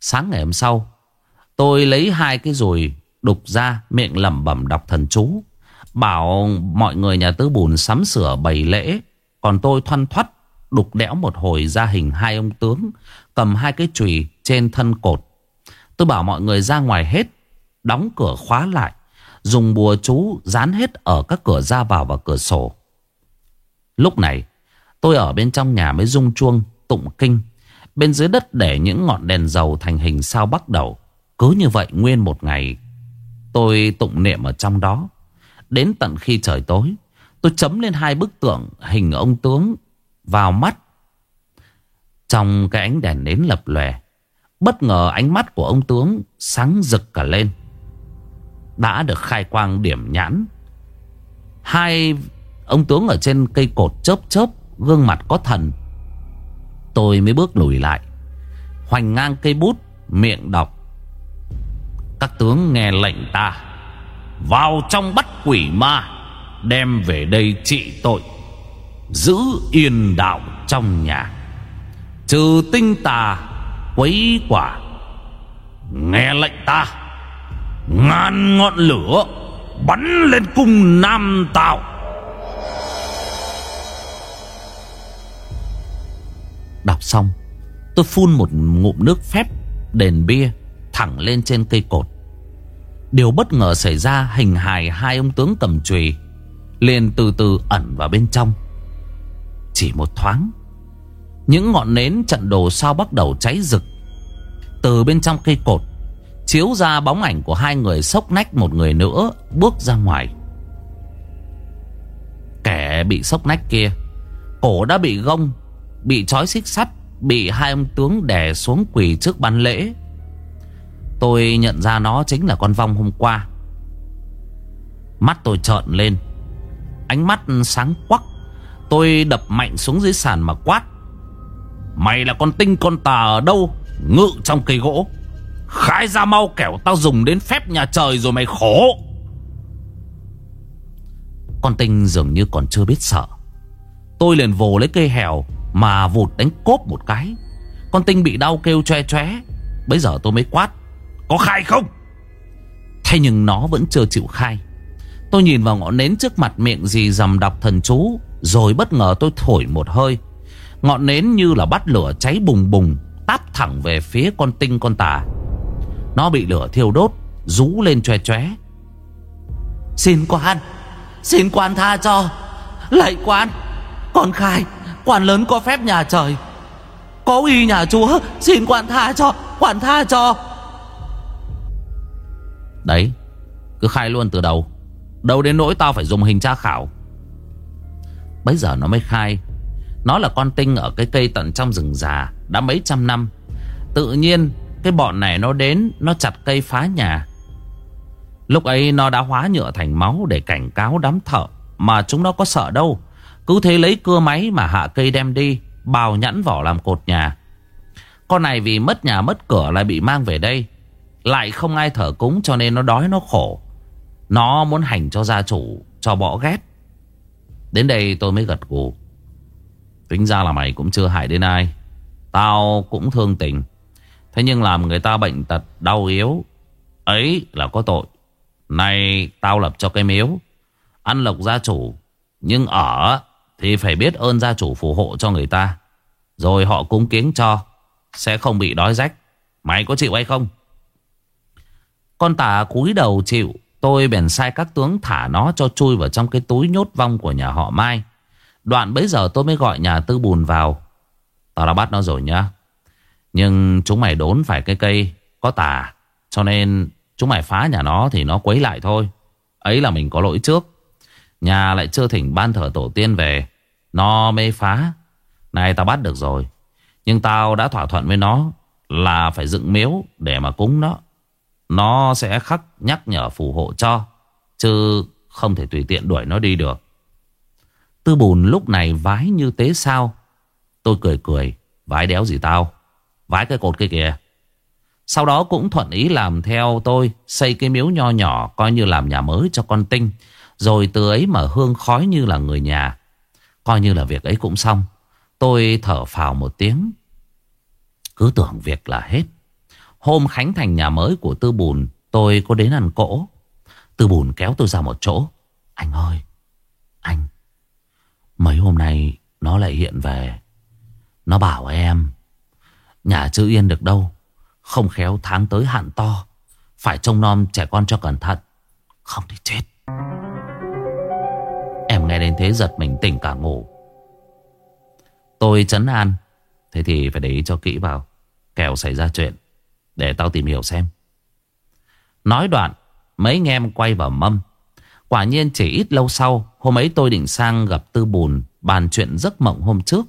Sáng ngày hôm sau, Tôi lấy hai cái rùi Đục ra miệng lẩm bẩm đọc thần chú, Bảo mọi người nhà tứ bùn sắm sửa bày lễ. Còn tôi thoăn thoắt, Đục đẽo một hồi ra hình hai ông tướng, Cầm hai cái chùy trên thân cột. Tôi bảo mọi người ra ngoài hết, Đóng cửa khóa lại. Dùng bùa chú dán hết ở các cửa ra vào và cửa sổ Lúc này tôi ở bên trong nhà mới rung chuông Tụng kinh Bên dưới đất để những ngọn đèn dầu thành hình sao bắt đầu Cứ như vậy nguyên một ngày Tôi tụng niệm ở trong đó Đến tận khi trời tối Tôi chấm lên hai bức tượng hình ông tướng vào mắt. Trong cái ánh đèn nến lập lòe, bất ngờ ánh mắt của ông tướng sáng rực cả lên. Đã được khai quang điểm nhãn. Hai ông tướng ở trên cây cột chớp chớp, gương mặt có thần. Tôi mới bước lùi lại, hoành ngang cây bút, miệng đọc. Các tướng nghe lệnh ta, vào trong bắt quỷ ma Đem về đây trị tội Giữ yên đạo trong nhà Trừ tinh tà Quấy quả Nghe lệnh ta Ngàn ngọn lửa Bắn lên cung Nam Tào. Đọc xong, Tôi phun một ngụm nước phép Đền bia Thẳng lên trên cây cột. Điều bất ngờ xảy ra, Hình hài hai ông tướng cầm chùy liền từ từ ẩn vào bên trong. Chỉ một thoáng, Những ngọn nến trận đồ sao bắt đầu cháy rực. Từ bên trong cây cột Chiếu ra bóng ảnh của hai người sốc nách một người nữa Bước ra ngoài. Kẻ bị sốc nách kia, Cổ đã bị gông, Bị trói xích sắt, Bị hai ông tướng đè xuống quỳ trước ban lễ. Tôi nhận ra nó chính là con vong hôm qua. Mắt tôi trợn lên, Ánh mắt sáng quắc. Tôi đập mạnh xuống dưới sàn mà quát, Mày là con tinh con tà ở đâu, Ngự trong cây gỗ? Khai ra mau kẻo, tao dùng đến phép nhà trời rồi mày khổ. Con tinh dường như còn chưa biết sợ. Tôi liền vồ lấy cây hèo Mà vụt đánh cốp một cái. Con tinh bị đau kêu choe choe Bây giờ tôi mới quát, Có khai không? Thế nhưng nó vẫn chưa chịu khai. Tôi nhìn vào ngọn nến trước mặt miệng gì dầm đọc thần chú, Rồi bất ngờ tôi thổi một hơi. Ngọn nến như là bắt lửa cháy bùng bùng, Táp thẳng về phía con tinh con tà. Nó bị lửa thiêu đốt, Rú lên choe choé Xin quan Xin quan tha cho, Lạy quan. Con khai, Quan lớn có phép nhà trời. Có uy nhà chúa, Xin quan tha cho, Quan tha cho. Đấy, Cứ khai luôn từ đầu. Đâu đến nỗi tao phải dùng hình tra khảo. Bây giờ nó mới khai. Nó là con tinh ở cái cây tận trong rừng già, Đã mấy trăm năm. Tự nhiên cái bọn này nó đến, Nó chặt cây phá nhà. Lúc ấy nó đã hóa nhựa thành máu Để cảnh cáo đám thợ Mà chúng nó có sợ đâu. Cứ thế lấy cưa máy mà hạ cây đem đi, Bào nhẵn vỏ làm cột nhà. Con này vì mất nhà mất cửa lại bị mang về đây. Lại không ai thở cúng cho nên nó đói nó khổ. Nó muốn hành cho gia chủ, Cho bỏ ghét. Đến đây tôi mới gật gù. Tính ra là mày cũng chưa hại đến ai. Tao cũng thương tình. Thế nhưng làm người ta bệnh tật, đau yếu, Ấy là có tội Này tao lập cho cái miếu, Ăn lộc gia chủ, Nhưng ở thì phải biết ơn gia chủ phù hộ cho người ta Rồi họ cúng kiến cho, Sẽ không bị đói rách Mày có chịu hay không Con tà cúi đầu chịu, Tôi bèn sai các tướng thả nó cho chui vào trong cái túi nhốt vong của nhà họ Mai. Đoạn bấy giờ tôi mới gọi nhà tư bùn vào. Tao đã bắt nó rồi nhá. Nhưng chúng mày đốn phải cái cây có tà. Cho nên chúng mày phá nhà nó thì nó quấy lại thôi. Ấy là mình có lỗi trước. Nhà lại chưa thỉnh ban thờ tổ tiên về. Nó mê phá. Này tao bắt được rồi. Nhưng tao đã thỏa thuận với nó là phải dựng miếu để mà cúng nó. Nó sẽ khắc nhắc nhở phù hộ cho, Chứ không thể tùy tiện đuổi nó đi được Tư bùn lúc này vái như tế sao Tôi cười cười, Vái đéo gì tao Vái cái cột kia kìa. Sau đó cũng thuận ý làm theo tôi, Xây cái miếu nho nhỏ Coi như làm nhà mới cho con tinh. Rồi từ ấy mở hương khói như là người nhà. Coi như là việc ấy cũng xong. Tôi thở phào một tiếng. Cứ tưởng việc là hết. Hôm khánh thành nhà mới của Tư Bùn, Tôi có đến ăn cỗ. Tư Bùn kéo tôi ra một chỗ. Anh ơi, Anh, Mấy hôm nay nó lại hiện về. Nó bảo em Nhà chưa yên được đâu? Không khéo tháng tới hạn to. Phải trông nom trẻ con cho cẩn thận. Không thì chết. Em nghe đến thế giật mình tỉnh cả ngủ. Tôi chấn an. Thế thì phải để ý cho kỹ vào. Kẻo xảy ra chuyện. Để tao tìm hiểu xem. Nói đoạn, Mấy anh em quay vào mâm. Quả nhiên chỉ ít lâu sau, Hôm ấy tôi định sang gặp Tư Bùn Bàn chuyện giấc mộng hôm trước.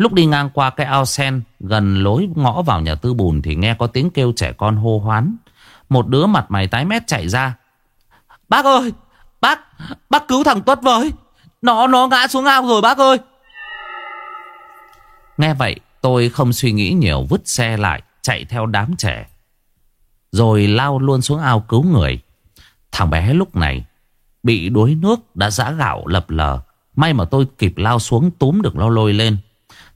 Lúc đi ngang qua cái ao sen, Gần lối ngõ vào nhà Tư Bùn Thì nghe có tiếng kêu trẻ con hô hoán. Một đứa mặt mày tái mét chạy ra. Bác ơi, Bác Bác cứu thằng Tuất với. Nó nó ngã xuống ao rồi bác ơi. Nghe vậy, tôi không suy nghĩ nhiều, vứt xe lại, Chạy theo đám trẻ. Rồi lao luôn xuống ao cứu người. Thằng bé lúc này Bị đuối nước, đã giã gạo lập lờ. May mà tôi kịp lao xuống túm được lo lôi lên.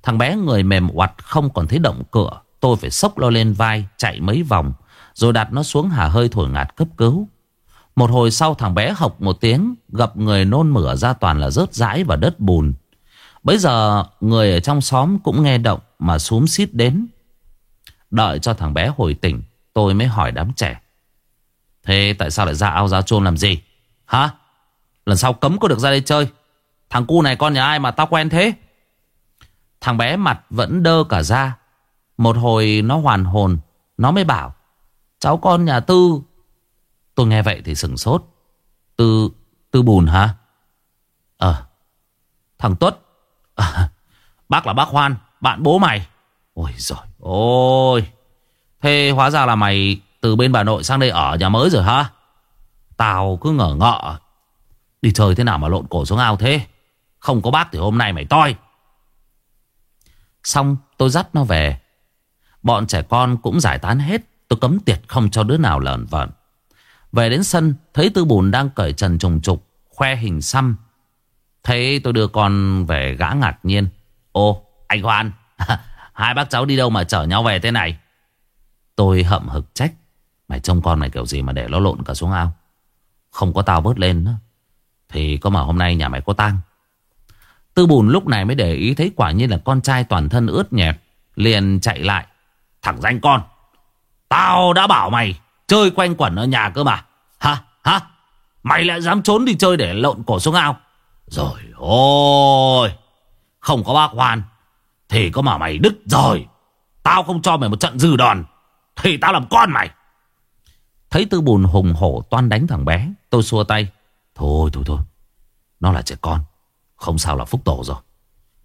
Thằng bé người mềm oặt không còn thấy động cửa, Tôi phải sốc lo lên vai, Chạy mấy vòng, Rồi đặt nó xuống hà hơi thổi ngạt cấp cứu. Một hồi sau thằng bé học một tiếng, Gặp người nôn mửa ra toàn là rớt rãi và đất bùn. Bây giờ, người ở trong xóm cũng nghe động Mà xuống xít đến. Đợi cho thằng bé hồi tỉnh, Tôi mới hỏi đám trẻ. Thế tại sao lại ra ao ra chôn làm gì? Hả? Lần sau cấm có được ra đây chơi. Thằng cu này con nhà ai mà tao quen thế? Thằng bé mặt vẫn đơ cả ra Một hồi nó hoàn hồn Nó mới bảo Cháu con nhà Tư. Tôi nghe vậy thì sừng sốt. Tư, tư bùn hả? Ờ. Thằng Tuất. À, Bác là bác Hoan Bạn bố mày. Ôi giời ôi Thế hóa ra là mày từ bên bà nội sang đây ở nhà mới rồi hả? Tao cứ ngờ ngợ Đi chơi thế nào mà lộn cổ xuống ao thế? Không có bác thì hôm nay mày toi. Xong tôi dắt nó về. Bọn trẻ con cũng giải tán hết, Tôi cấm tiệt không cho đứa nào lợn vợn. Về đến sân, Thấy tư bùn đang cởi trần trùng trục, Khoe hình xăm. Thấy tôi đưa con về gã ngạc nhiên. Ô, anh Hoan, Hai bác cháu đi đâu mà chở nhau về thế này? Tôi hậm hực trách. Mày trông con mày kiểu gì mà để nó lộn cả xuống ao? Không có tao bớt lên nữa. Thì có mà hôm nay nhà mày có tang. Tư bùn lúc này mới để ý thấy quả nhiên là con trai toàn thân ướt nhẹp. Liền chạy lại. Thằng danh con, Tao đã bảo mày, chơi quanh quẩn ở nhà cơ mà. Hả? Hả? Mày lại dám trốn đi chơi để lộn cổ xuống ao. Rồi, ôi, Không có bác Hoan, Thì có mà mày đứt rồi. Tao không cho mày một trận dư đòn, Thì tao làm con mày. Thấy tư bùn hùng hổ toan đánh thằng bé, Tôi xua tay. Thôi thôi thôi, Nó là trẻ con. Không sao là phúc tổ rồi.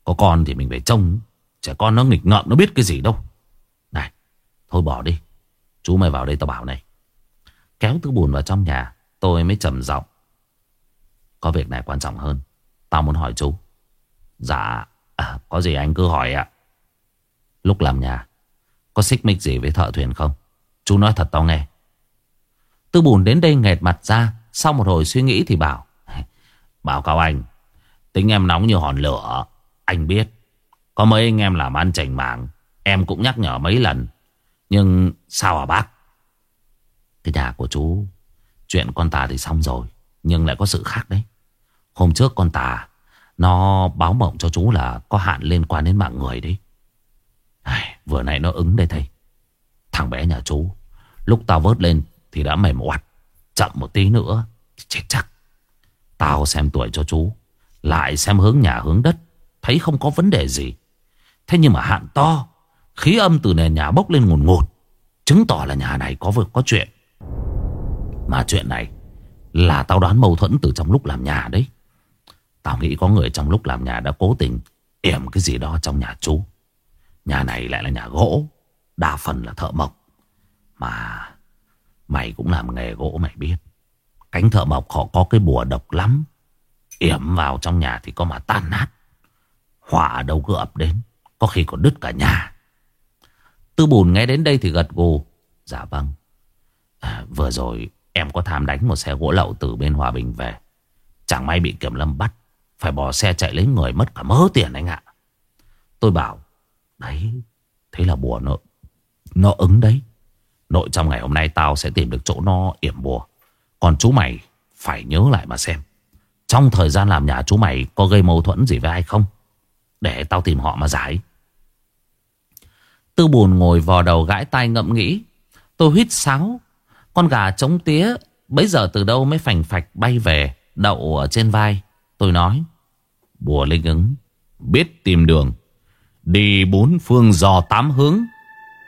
Có con thì mình phải trông. Trẻ con nó nghịch ngợm nó biết cái gì đâu. Này Thôi bỏ đi. Chú mày vào đây tao bảo này. Kéo tư bùn vào trong nhà Tôi mới trầm giọng. Có việc này quan trọng hơn. Tao muốn hỏi chú. Dạ à, Có gì anh cứ hỏi ạ. Lúc làm nhà Có xích mích gì với thợ thuyền không? Chú nói thật tao nghe. Tư bùn đến đây nghẹt mặt ra Sau một hồi suy nghĩ thì bảo. Báo cáo anh Tính em nóng như hòn lửa. Anh biết Có mấy anh em làm ăn chảnh mạng Em cũng nhắc nhở mấy lần. Nhưng sao à bác? Cái nhà của chú Chuyện con tà thì xong rồi Nhưng lại có sự khác đấy. Hôm trước con tà Nó báo mộng cho chú là có hạn liên quan đến mạng người đấy. Ai, Vừa nãy nó ứng đây thầy. Thằng bé nhà chú Lúc tao vớt lên thì đã mềm oặt Chậm một tí nữa chết chắc. Tao xem tuổi cho chú lại xem hướng nhà hướng đất, Thấy không có vấn đề gì. Thế nhưng mà hạn to, Khí âm từ nền nhà bốc lên ngùn ngụt, Chứng tỏ là nhà này có việc, có chuyện. Mà chuyện này Là tao đoán mâu thuẫn từ trong lúc làm nhà đấy. Tao nghĩ có người trong lúc làm nhà đã cố tình Yểm cái gì đó trong nhà chú. Nhà này lại là nhà gỗ, Đa phần là thợ mộc. Mà Mày cũng làm nghề gỗ mày biết. Cánh thợ mộc họ có cái bùa độc lắm. Yểm vào trong nhà thì có mà tan nát. Họa ở đâu cứ ập đến Có khi còn đứt cả nhà. Tư bùn nghe đến đây thì gật gù. Dạ vâng. À, Vừa rồi em có tham đánh một xe gỗ lậu từ bên Hòa Bình về. Chẳng may bị kiểm lâm bắt Phải bỏ xe chạy lấy người mất cả mớ tiền anh ạ. Tôi bảo Đấy Thế là bùa nó Nó ứng đấy. Nội trong ngày hôm nay tao sẽ tìm được chỗ nó yểm bùa. Còn chú mày phải nhớ lại mà xem. Trong thời gian làm nhà chú mày, có gây mâu thuẫn gì với ai không? Để tao tìm họ mà giải. Tư buồn ngồi vò đầu gãi tai ngậm nghĩ. Tôi hít sáo. Con gà trống tía, Bấy giờ từ đâu mới phành phạch bay về, Đậu ở trên vai. Tôi nói, Bùa linh ứng, Biết tìm đường. Đi bốn phương dò tám hướng.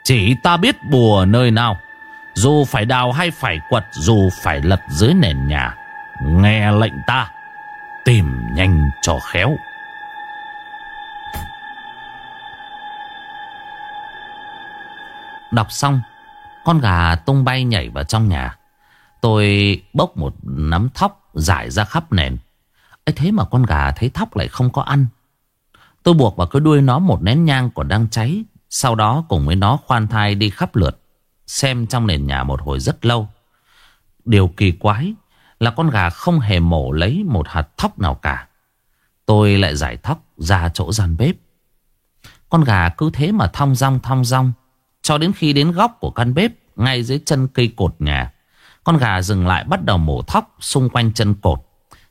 Chỉ ta biết bùa nơi nào. Dù phải đào hay phải quật, Dù phải lật dưới nền nhà. Nghe lệnh ta. Tìm nhanh cho khéo. Đọc xong, Con gà tung bay nhảy vào trong nhà. Tôi bốc một nắm thóc Giải ra khắp nền. Ấy thế mà con gà thấy thóc lại không có ăn. Tôi buộc vào cái đuôi nó một nén nhang còn đang cháy. Sau đó cùng với nó khoan thai đi khắp lượt, Xem trong nền nhà một hồi rất lâu. Điều kỳ quái là con gà không hề mổ lấy một hạt thóc nào cả. Tôi lại giải thóc ra chỗ gian bếp. Con gà cứ thế mà thong rong thong rong Cho đến khi đến góc của căn bếp, Ngay dưới chân cây cột nhà, Con gà dừng lại bắt đầu mổ thóc xung quanh chân cột.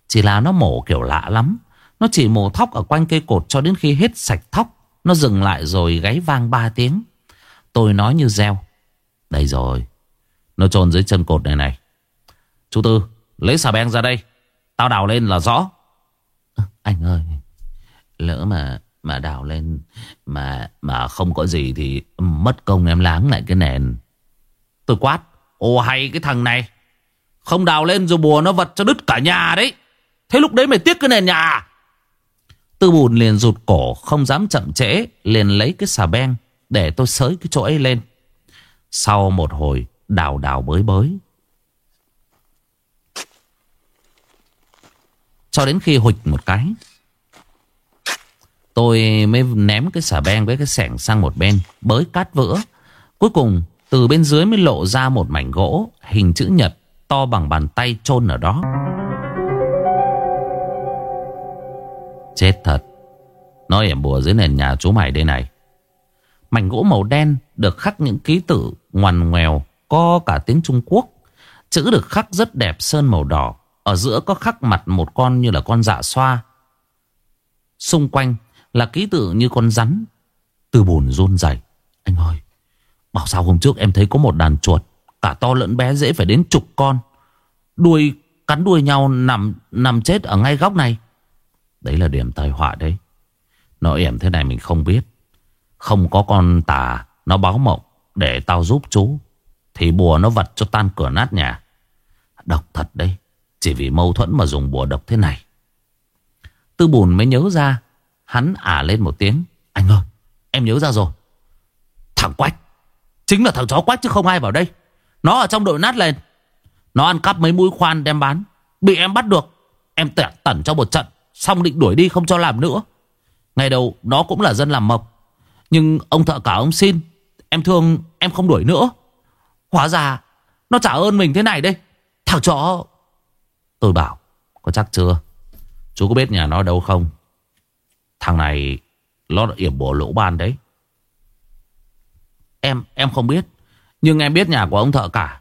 Chỉ là nó mổ kiểu lạ lắm. Nó chỉ mổ thóc ở quanh cây cột cho đến khi hết sạch thóc, Nó dừng lại rồi gáy vang ba tiếng. Tôi nói như reo, Đây rồi, Nó trồn dưới chân cột này này. Chú Tư lấy xà beng ra đây. Tao đào lên là rõ. Anh ơi Lỡ mà mà đào lên Mà mà không có gì thì Mất công em láng lại cái nền. Tôi quát Ồ hay cái thằng này. Không đào lên rồi bùa nó vật cho đứt cả nhà đấy. Thế lúc đấy mày tiếc cái nền nhà à? Tư bùn liền rụt cổ Không dám chậm trễ Liền lấy cái xà beng Để tôi sới cái chỗ ấy lên. Sau một hồi đào đào bới bới Cho đến khi hụt một cái, Tôi mới ném cái xà beng với cái sẻng sang một bên, Bới cát vỡ. Cuối cùng, từ bên dưới mới lộ ra một mảnh gỗ, Hình chữ nhật To bằng bàn tay chôn ở đó. Chết thật. Nói hiểm bùa dưới nền nhà chú mày đây này. Mảnh gỗ màu đen Được khắc những ký tự ngoằn ngoèo Có cả tiếng Trung Quốc. Chữ được khắc rất đẹp sơn màu đỏ. Ở giữa có khắc mặt một con như là con dạ xoa. Xung quanh là ký tự như con rắn. Từ bùn run rẩy. Anh ơi, Bảo sao hôm trước em thấy có một đàn chuột, Cả to lẫn bé dễ phải đến chục con. Đuôi, cắn đuôi nhau nằm nằm chết ở ngay góc này. Đấy là điểm tai họa đấy. Nó ẻm thế này mình không biết. Không có con tà, Nó báo mộng để tao giúp chú. Thì bùa nó vật cho tan cửa nát nhà. Độc thật đấy. Chỉ vì mâu thuẫn mà dùng bùa độc thế này. Tư bùn mới nhớ ra, Hắn ả lên một tiếng. Anh ơi, em nhớ ra rồi. Thằng Quách, Chính là thằng chó Quách chứ không ai vào đây. Nó ở trong đội nát lên. Nó ăn cắp mấy mũi khoan đem bán. Bị em bắt được. Em tẻ tẩn cho một trận, Xong định đuổi đi không cho làm nữa. Ngày đầu, nó cũng là dân làm mộc. Nhưng ông thợ cả ông xin. Em thương, em không đuổi nữa. Hóa ra, nó trả ơn mình thế này đây. Thằng chó Tôi bảo, Có chắc chưa? Chú có biết nhà nó đâu không? Thằng này, Nó đã yểm bổ lỗ ban đấy. Em em không biết, Nhưng em biết nhà của ông thợ cả,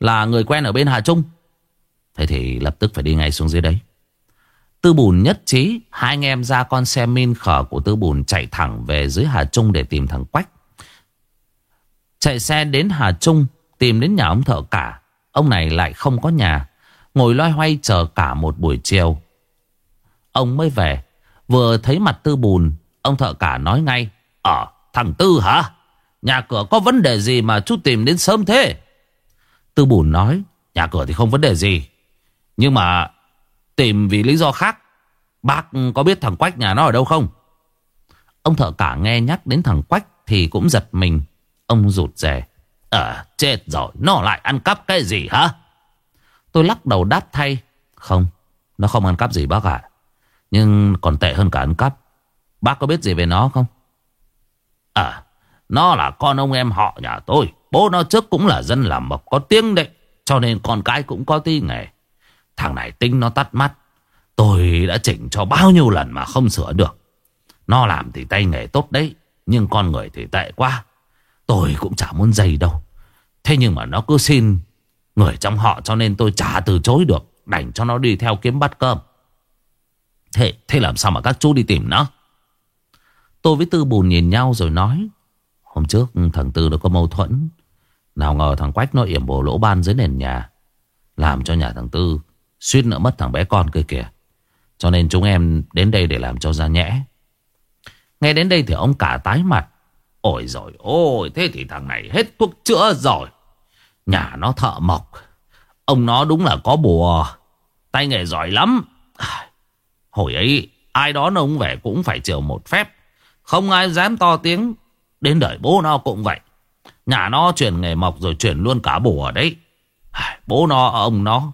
Là người quen ở bên Hà Trung. Thế thì lập tức phải đi ngay xuống dưới đấy. Tư bùn nhất trí, Hai anh em ra con xe min khở của tư bùn Chạy thẳng về dưới Hà Trung để tìm thằng Quách. Chạy xe đến Hà Trung Tìm đến nhà ông thợ cả, Ông này lại không có nhà. Ngồi loay hoay chờ cả một buổi chiều. Ông mới về, Vừa thấy mặt tư bùn, Ông thợ cả nói ngay Ờ thằng Tư hả? Nhà cửa có vấn đề gì mà chú tìm đến sớm thế? Tư bùn nói, Nhà cửa thì không vấn đề gì, Nhưng mà tìm vì lý do khác. Bác có biết thằng Quách nhà nó ở đâu không? Ông thợ cả nghe nhắc đến thằng Quách Thì cũng giật mình. Ông rụt rè Ờ chết rồi, Nó lại ăn cắp cái gì hả? Tôi lắc đầu đáp thay. Không, Nó không ăn cắp gì bác ạ. Nhưng còn tệ hơn cả ăn cắp. Bác có biết gì về nó không? À Nó là con ông em họ nhà tôi. Bố nó trước cũng là dân làm mộc, có tiếng đấy Cho nên con cái cũng có tí nghề. Thằng này tính nó tắt mắt. Tôi đã chỉnh cho bao nhiêu lần mà không sửa được. Nó làm thì tay nghề tốt đấy, Nhưng con người thì tệ quá. Tôi cũng chả muốn dày đâu. Thế nhưng mà nó cứ xin Người trong họ cho nên tôi chả từ chối được Đành cho nó đi theo kiếm bắt cơm. Thế, thế làm sao mà các chú đi tìm nó? Tôi với Tư Bùn nhìn nhau rồi nói Hôm trước thằng Tư nó có mâu thuẫn. Nào ngờ thằng Quách nó yểm bồ lỗ ban dưới nền nhà Làm cho nhà thằng Tư Suýt nữa mất thằng bé con kia kìa. Cho nên chúng em đến đây để làm cho ra nhẽ. Nghe đến đây thì ông cả tái mặt. Ôi rồi ôi Thế thì thằng này hết thuốc chữa rồi. Nhà nó thợ mộc. Ông nó đúng là có bùa. Tay nghề giỏi lắm. Hồi ấy, ai đó nó ông về cũng phải chiều một phép. Không ai dám to tiếng. Đến đời bố nó cũng vậy. Nhà nó chuyển nghề mộc rồi chuyển luôn cả bùa đấy. Bố nó, ông nó,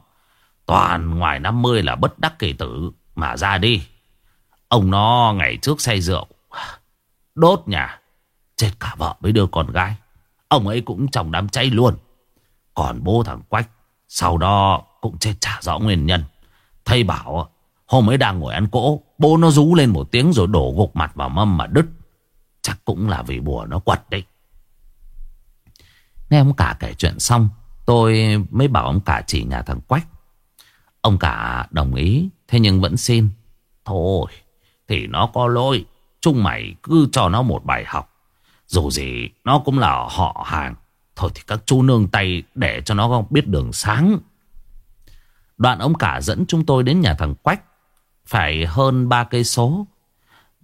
Toàn ngoài 50 là bất đắc kỳ tử Mà ra đi. Ông nó ngày trước say rượu, Đốt nhà, Chết cả vợ với đứa con gái. Ông ấy cũng trong đám cháy luôn. Còn bố thằng Quách. Sau đó cũng chết trả rõ nguyên nhân. Thầy bảo, Hôm ấy đang ngồi ăn cỗ, Bố nó rú lên một tiếng rồi đổ gục mặt vào mâm mà đứt. Chắc cũng là vì bùa nó quật đấy. Nghe ông cả kể chuyện xong, Tôi mới bảo ông cả chỉ nhà thằng Quách. Ông cả đồng ý, Thế nhưng vẫn xin. Thôi, thì nó có lỗi. Chúng mày cứ cho nó một bài học. Dù gì nó cũng là họ hàng. Thôi thì các chú nương tay Để cho nó biết đường sáng. Đoạn ông cả dẫn chúng tôi đến nhà thằng Quách, Phải hơn ba cây số.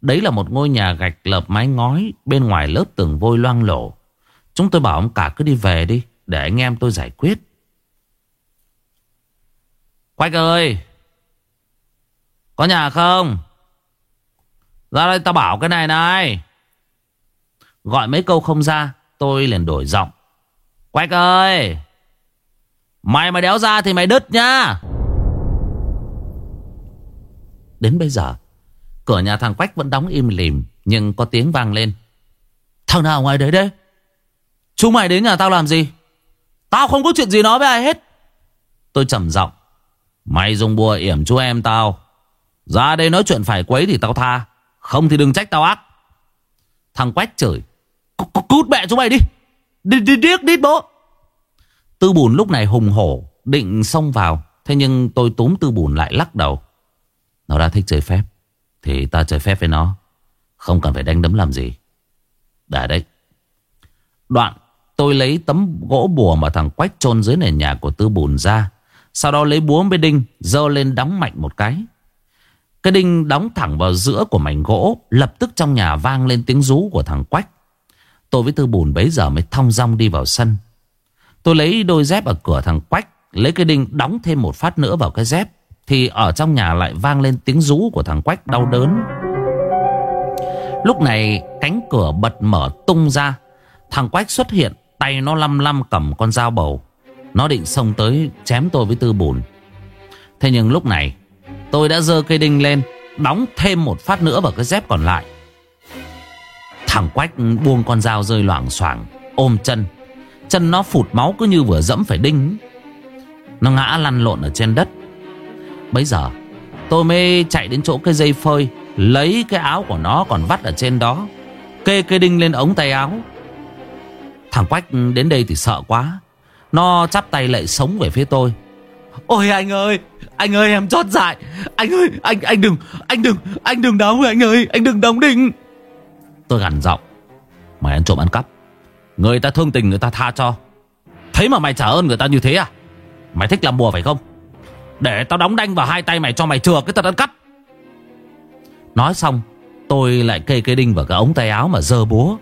Đấy là một ngôi nhà gạch lợp mái ngói Bên ngoài lớp tường vôi loang lổ. Chúng tôi bảo ông cả cứ đi về đi, Để anh em tôi giải quyết. Quách ơi! Có nhà không? Ra đây tao bảo cái này này. Gọi mấy câu không ra, Tôi liền đổi giọng. Quách ơi! Mày mà đéo ra thì mày đứt nhá! Đến bây giờ, Cửa nhà thằng Quách vẫn đóng im lìm, Nhưng có tiếng vang lên. Thằng nào ngoài đấy đấy? Chúng mày đến nhà tao làm gì? Tao không có chuyện gì nói với ai hết. Tôi trầm giọng. Mày dùng bùa yểm chú em tao. Ra đây nói chuyện phải quấy thì tao tha. Không thì đừng trách tao ác. Thằng Quách chửi. Cút mẹ chúng mày đi. Đi đi, điếc đít bố. Tư bùn lúc này hùng hổ, Định xông vào. Thế nhưng tôi túm tư bùn lại lắc đầu. Nó đã thích chơi phép, Thì ta chơi phép với nó. Không cần phải đánh đấm làm gì. Đã đấy. Đoạn, tôi lấy tấm gỗ bùa mà thằng Quách chôn dưới nền nhà của tư bùn ra. Sau đó lấy búa với đinh Dơ lên đóng mạnh một cái. Cái đinh đóng thẳng vào giữa của mảnh gỗ, Lập tức trong nhà vang lên tiếng rú của thằng Quách. Tôi với Tư Bùn bấy giờ mới thong dong đi vào sân. Tôi lấy đôi dép ở cửa thằng Quách, Lấy cái đinh đóng thêm một phát nữa vào cái dép, Thì ở trong nhà lại vang lên tiếng rú của thằng Quách đau đớn. Lúc này, cánh cửa bật mở tung ra. Thằng Quách xuất hiện, Tay nó lăm lăm cầm con dao bầu. Nó định xông tới chém tôi với tư bùn. Thế nhưng lúc này, Tôi đã dơ cây đinh lên, Đóng thêm một phát nữa vào cái dép còn lại. Thằng Quách buông con dao rơi loảng xoảng, Ôm chân. Chân nó phụt máu cứ như vừa dẫm phải đinh. Nó ngã lăn lộn ở trên đất. Bây giờ Tôi mới chạy đến chỗ cái dây phơi, Lấy cái áo của nó còn vắt ở trên đó, Kê cây đinh lên ống tay áo. Thằng Quách đến đây thì sợ quá. Nó chắp tay lại sống về phía tôi. Ôi, anh ơi Anh ơi, em chót dại. Anh ơi, anh anh đừng Anh đừng Anh đừng đóng anh ơi, Anh đừng đóng đinh. Tôi gằn giọng. Mày ăn trộm ăn cắp. Người ta thương tình, người ta tha cho. Thế mà mày trả ơn người ta như thế à? Mày thích làm bùa phải không? Để tao đóng đanh vào hai tay mày cho mày chừa cái tật ăn cắp. Nói xong, Tôi lại kê cây đinh vào cái ống tay áo mà dơ búa.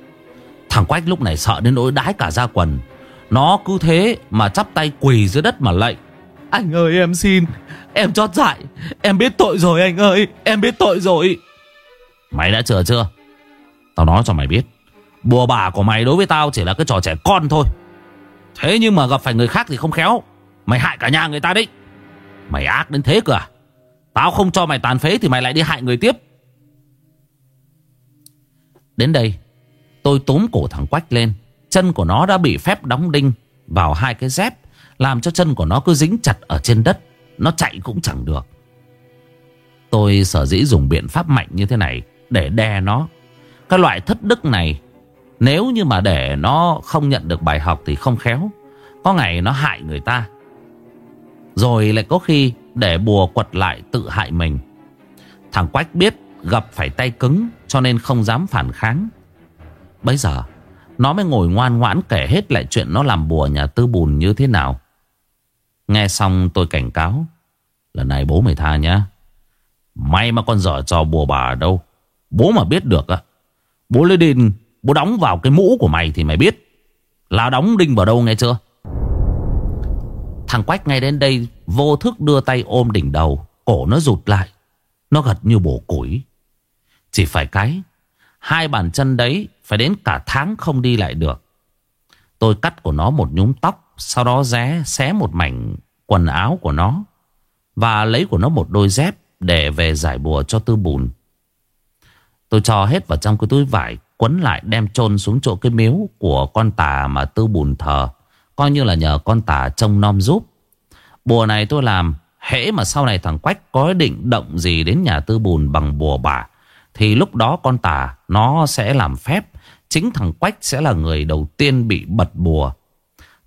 Thằng Quách lúc này sợ đến nỗi đái cả ra quần. Nó cứ thế mà chắp tay quỳ dưới đất mà lạy. Anh ơi, em xin, Em chót dại. Em biết tội rồi anh ơi, Em biết tội rồi. Mày đã chừa chưa? Tao nói cho mày biết, Bùa bà của mày đối với tao chỉ là cái trò trẻ con thôi. Thế nhưng mà gặp phải người khác thì không khéo. Mày hại cả nhà người ta đấy. Mày ác đến thế cơ à? Tao không cho mày tàn phế thì mày lại đi hại người tiếp. Đến đây, Tôi túm cổ thằng Quách lên. Chân của nó đã bị phép đóng đinh vào hai cái dép, Làm cho chân của nó cứ dính chặt ở trên đất. Nó chạy cũng chẳng được. Tôi sở dĩ dùng biện pháp mạnh như thế này Để đè nó. Cái loại thất đức này, Nếu như mà để nó không nhận được bài học Thì không khéo. Có ngày nó hại người ta. Rồi lại có khi để bùa quật lại tự hại mình. Thằng Quách biết gặp phải tay cứng Cho nên không dám phản kháng. Bây giờ, Nó mới ngồi ngoan ngoãn kể hết lại chuyện nó làm bùa nhà tư bùn như thế nào. Nghe xong tôi cảnh cáo, Lần này bố mày tha nhá. May mà con dở trò bùa bà ở đâu. Bố mà biết được á Bố lấy đinh Bố đóng vào cái mũ của mày thì mày biết. Là đóng đinh vào đâu nghe chưa? Thằng Quách ngay đến đây, Vô thức đưa tay ôm đỉnh đầu, Cổ nó rụt lại. Nó gật như bổ củi. Chỉ phải cái, Hai bàn chân đấy Phải đến cả tháng không đi lại được. Tôi cắt của nó một nhúm tóc, Sau đó ré, xé một mảnh quần áo của nó Và lấy của nó một đôi dép Để về giải bùa cho tư bùn. Tôi cho hết vào trong cái túi vải, Quấn lại, đem chôn xuống chỗ cái miếu Của con tà mà tư bùn thờ. Coi như là nhờ con tà trông nom giúp. Bùa này tôi làm, Hễ mà sau này thằng Quách có định động gì đến nhà tư bùn bằng bùa bà, Thì lúc đó con tà nó sẽ làm phép. Chính thằng Quách sẽ là người đầu tiên bị bật bùa.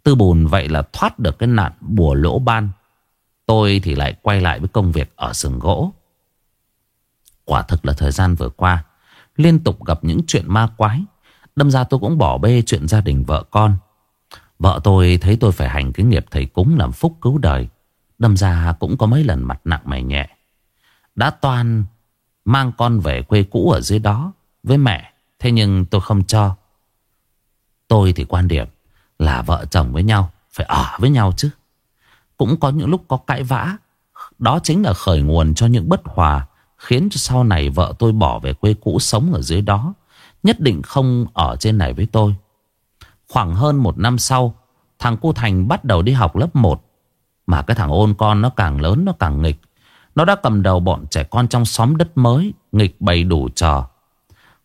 Tư bùn vậy là thoát được cái nạn bùa lỗ ban. Tôi thì lại quay lại với công việc ở sừng gỗ. Quả thực là thời gian vừa qua Liên tục gặp những chuyện ma quái. Đâm ra tôi cũng bỏ bê chuyện gia đình vợ con. Vợ tôi thấy tôi phải hành cái nghiệp thầy cúng làm phúc cứu đời. Đâm ra cũng có mấy lần mặt nặng mày nhẹ. Đã toan mang con về quê cũ ở dưới đó với mẹ, Thế nhưng tôi không cho. Tôi thì quan điểm là vợ chồng với nhau Phải ở với nhau chứ. Cũng có những lúc có cãi vã, Đó chính là khởi nguồn cho những bất hòa Khiến cho sau này vợ tôi bỏ về quê cũ sống ở dưới đó, Nhất định không ở trên này với tôi. Khoảng hơn một năm sau, Thằng cu Thành bắt đầu đi học lớp 1 Mà cái thằng ôn con nó càng lớn, nó càng nghịch. Nó đã cầm đầu bọn trẻ con trong xóm đất mới, Nghịch bày đủ trò.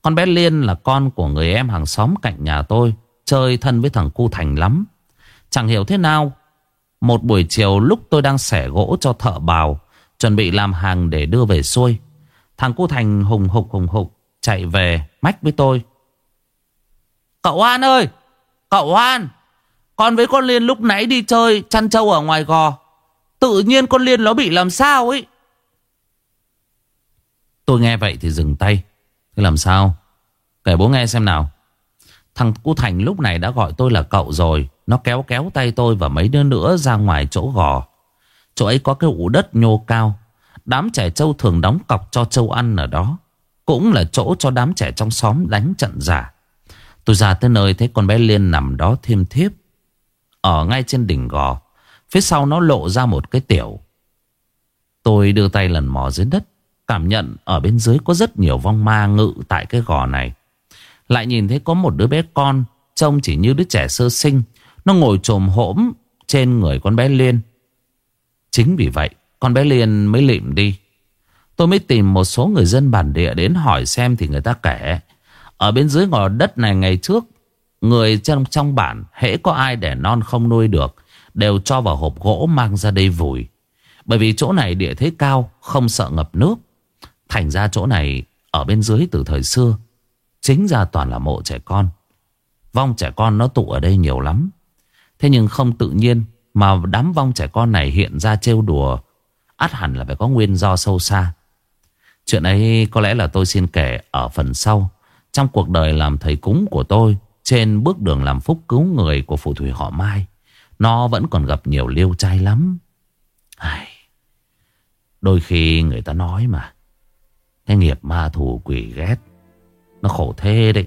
Con bé Liên là con của người em hàng xóm cạnh nhà tôi, Chơi thân với thằng cu Thành lắm. Chẳng hiểu thế nào, Một buổi chiều lúc tôi đang xẻ gỗ cho thợ bào, Chuẩn bị làm hàng để đưa về xuôi Thằng cu Thành hùng hục hùng hục Chạy về mách với tôi. Cậu An ơi! Cậu Hoan Con với con Liên lúc nãy đi chơi chăn trâu ở ngoài gò. Tự nhiên con Liên nó bị làm sao ấy? Tôi nghe vậy thì dừng tay. Thế làm sao? Kể bố nghe xem nào. Thằng cu Thành lúc này đã gọi tôi là cậu rồi. Nó kéo kéo tay tôi và mấy đứa nữa ra ngoài chỗ gò. Chỗ ấy có cái ủ đất nhô cao. Đám trẻ trâu thường đóng cọc cho trâu ăn ở đó Cũng là chỗ cho đám trẻ trong xóm đánh trận giả Tôi ra tới nơi thấy con bé Liên nằm đó thêm thiếp. Ở ngay trên đỉnh gò. Phía sau nó lộ ra một cái tiểu. Tôi đưa tay lần mò dưới đất. Cảm nhận ở bên dưới có rất nhiều vong ma ngự tại cái gò này. Lại nhìn thấy có một đứa bé con. Trông chỉ như đứa trẻ sơ sinh. Nó ngồi trồm hỗm trên người con bé Liên. Chính vì vậy con bé Liên mới lịm đi. Tôi mới tìm một số người dân bản địa đến hỏi xem thì người ta kể. Ở bên dưới ngò đất này ngày trước, Người trong trong bản hễ có ai để non không nuôi được, Đều cho vào hộp gỗ mang ra đây vùi Bởi vì chỗ này địa thế cao, Không sợ ngập nước Thành ra chỗ này, ở bên dưới từ thời xưa, Chính ra toàn là mộ trẻ con Vong trẻ con nó tụ ở đây nhiều lắm Thế nhưng không tự nhiên Mà đám vong trẻ con này hiện ra trêu đùa ắt hẳn là phải có nguyên do sâu xa. Chuyện ấy có lẽ là tôi xin kể ở phần sau. Trong cuộc đời làm thầy cúng của tôi, Trên bước đường làm phúc cứu người của phù thủy họ Mai, Nó vẫn còn gặp nhiều liêu trai lắm. Ai... Đôi khi người ta nói mà, Cái nghiệp ma thù quỷ ghét, Nó khổ thế đấy.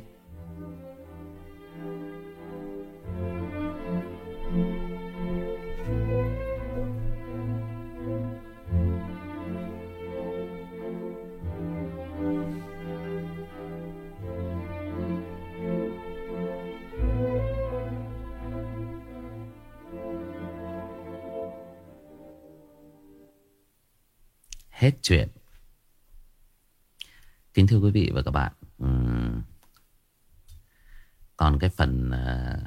Hết chuyện. Kính thưa quý vị và các bạn, còn cái phần à,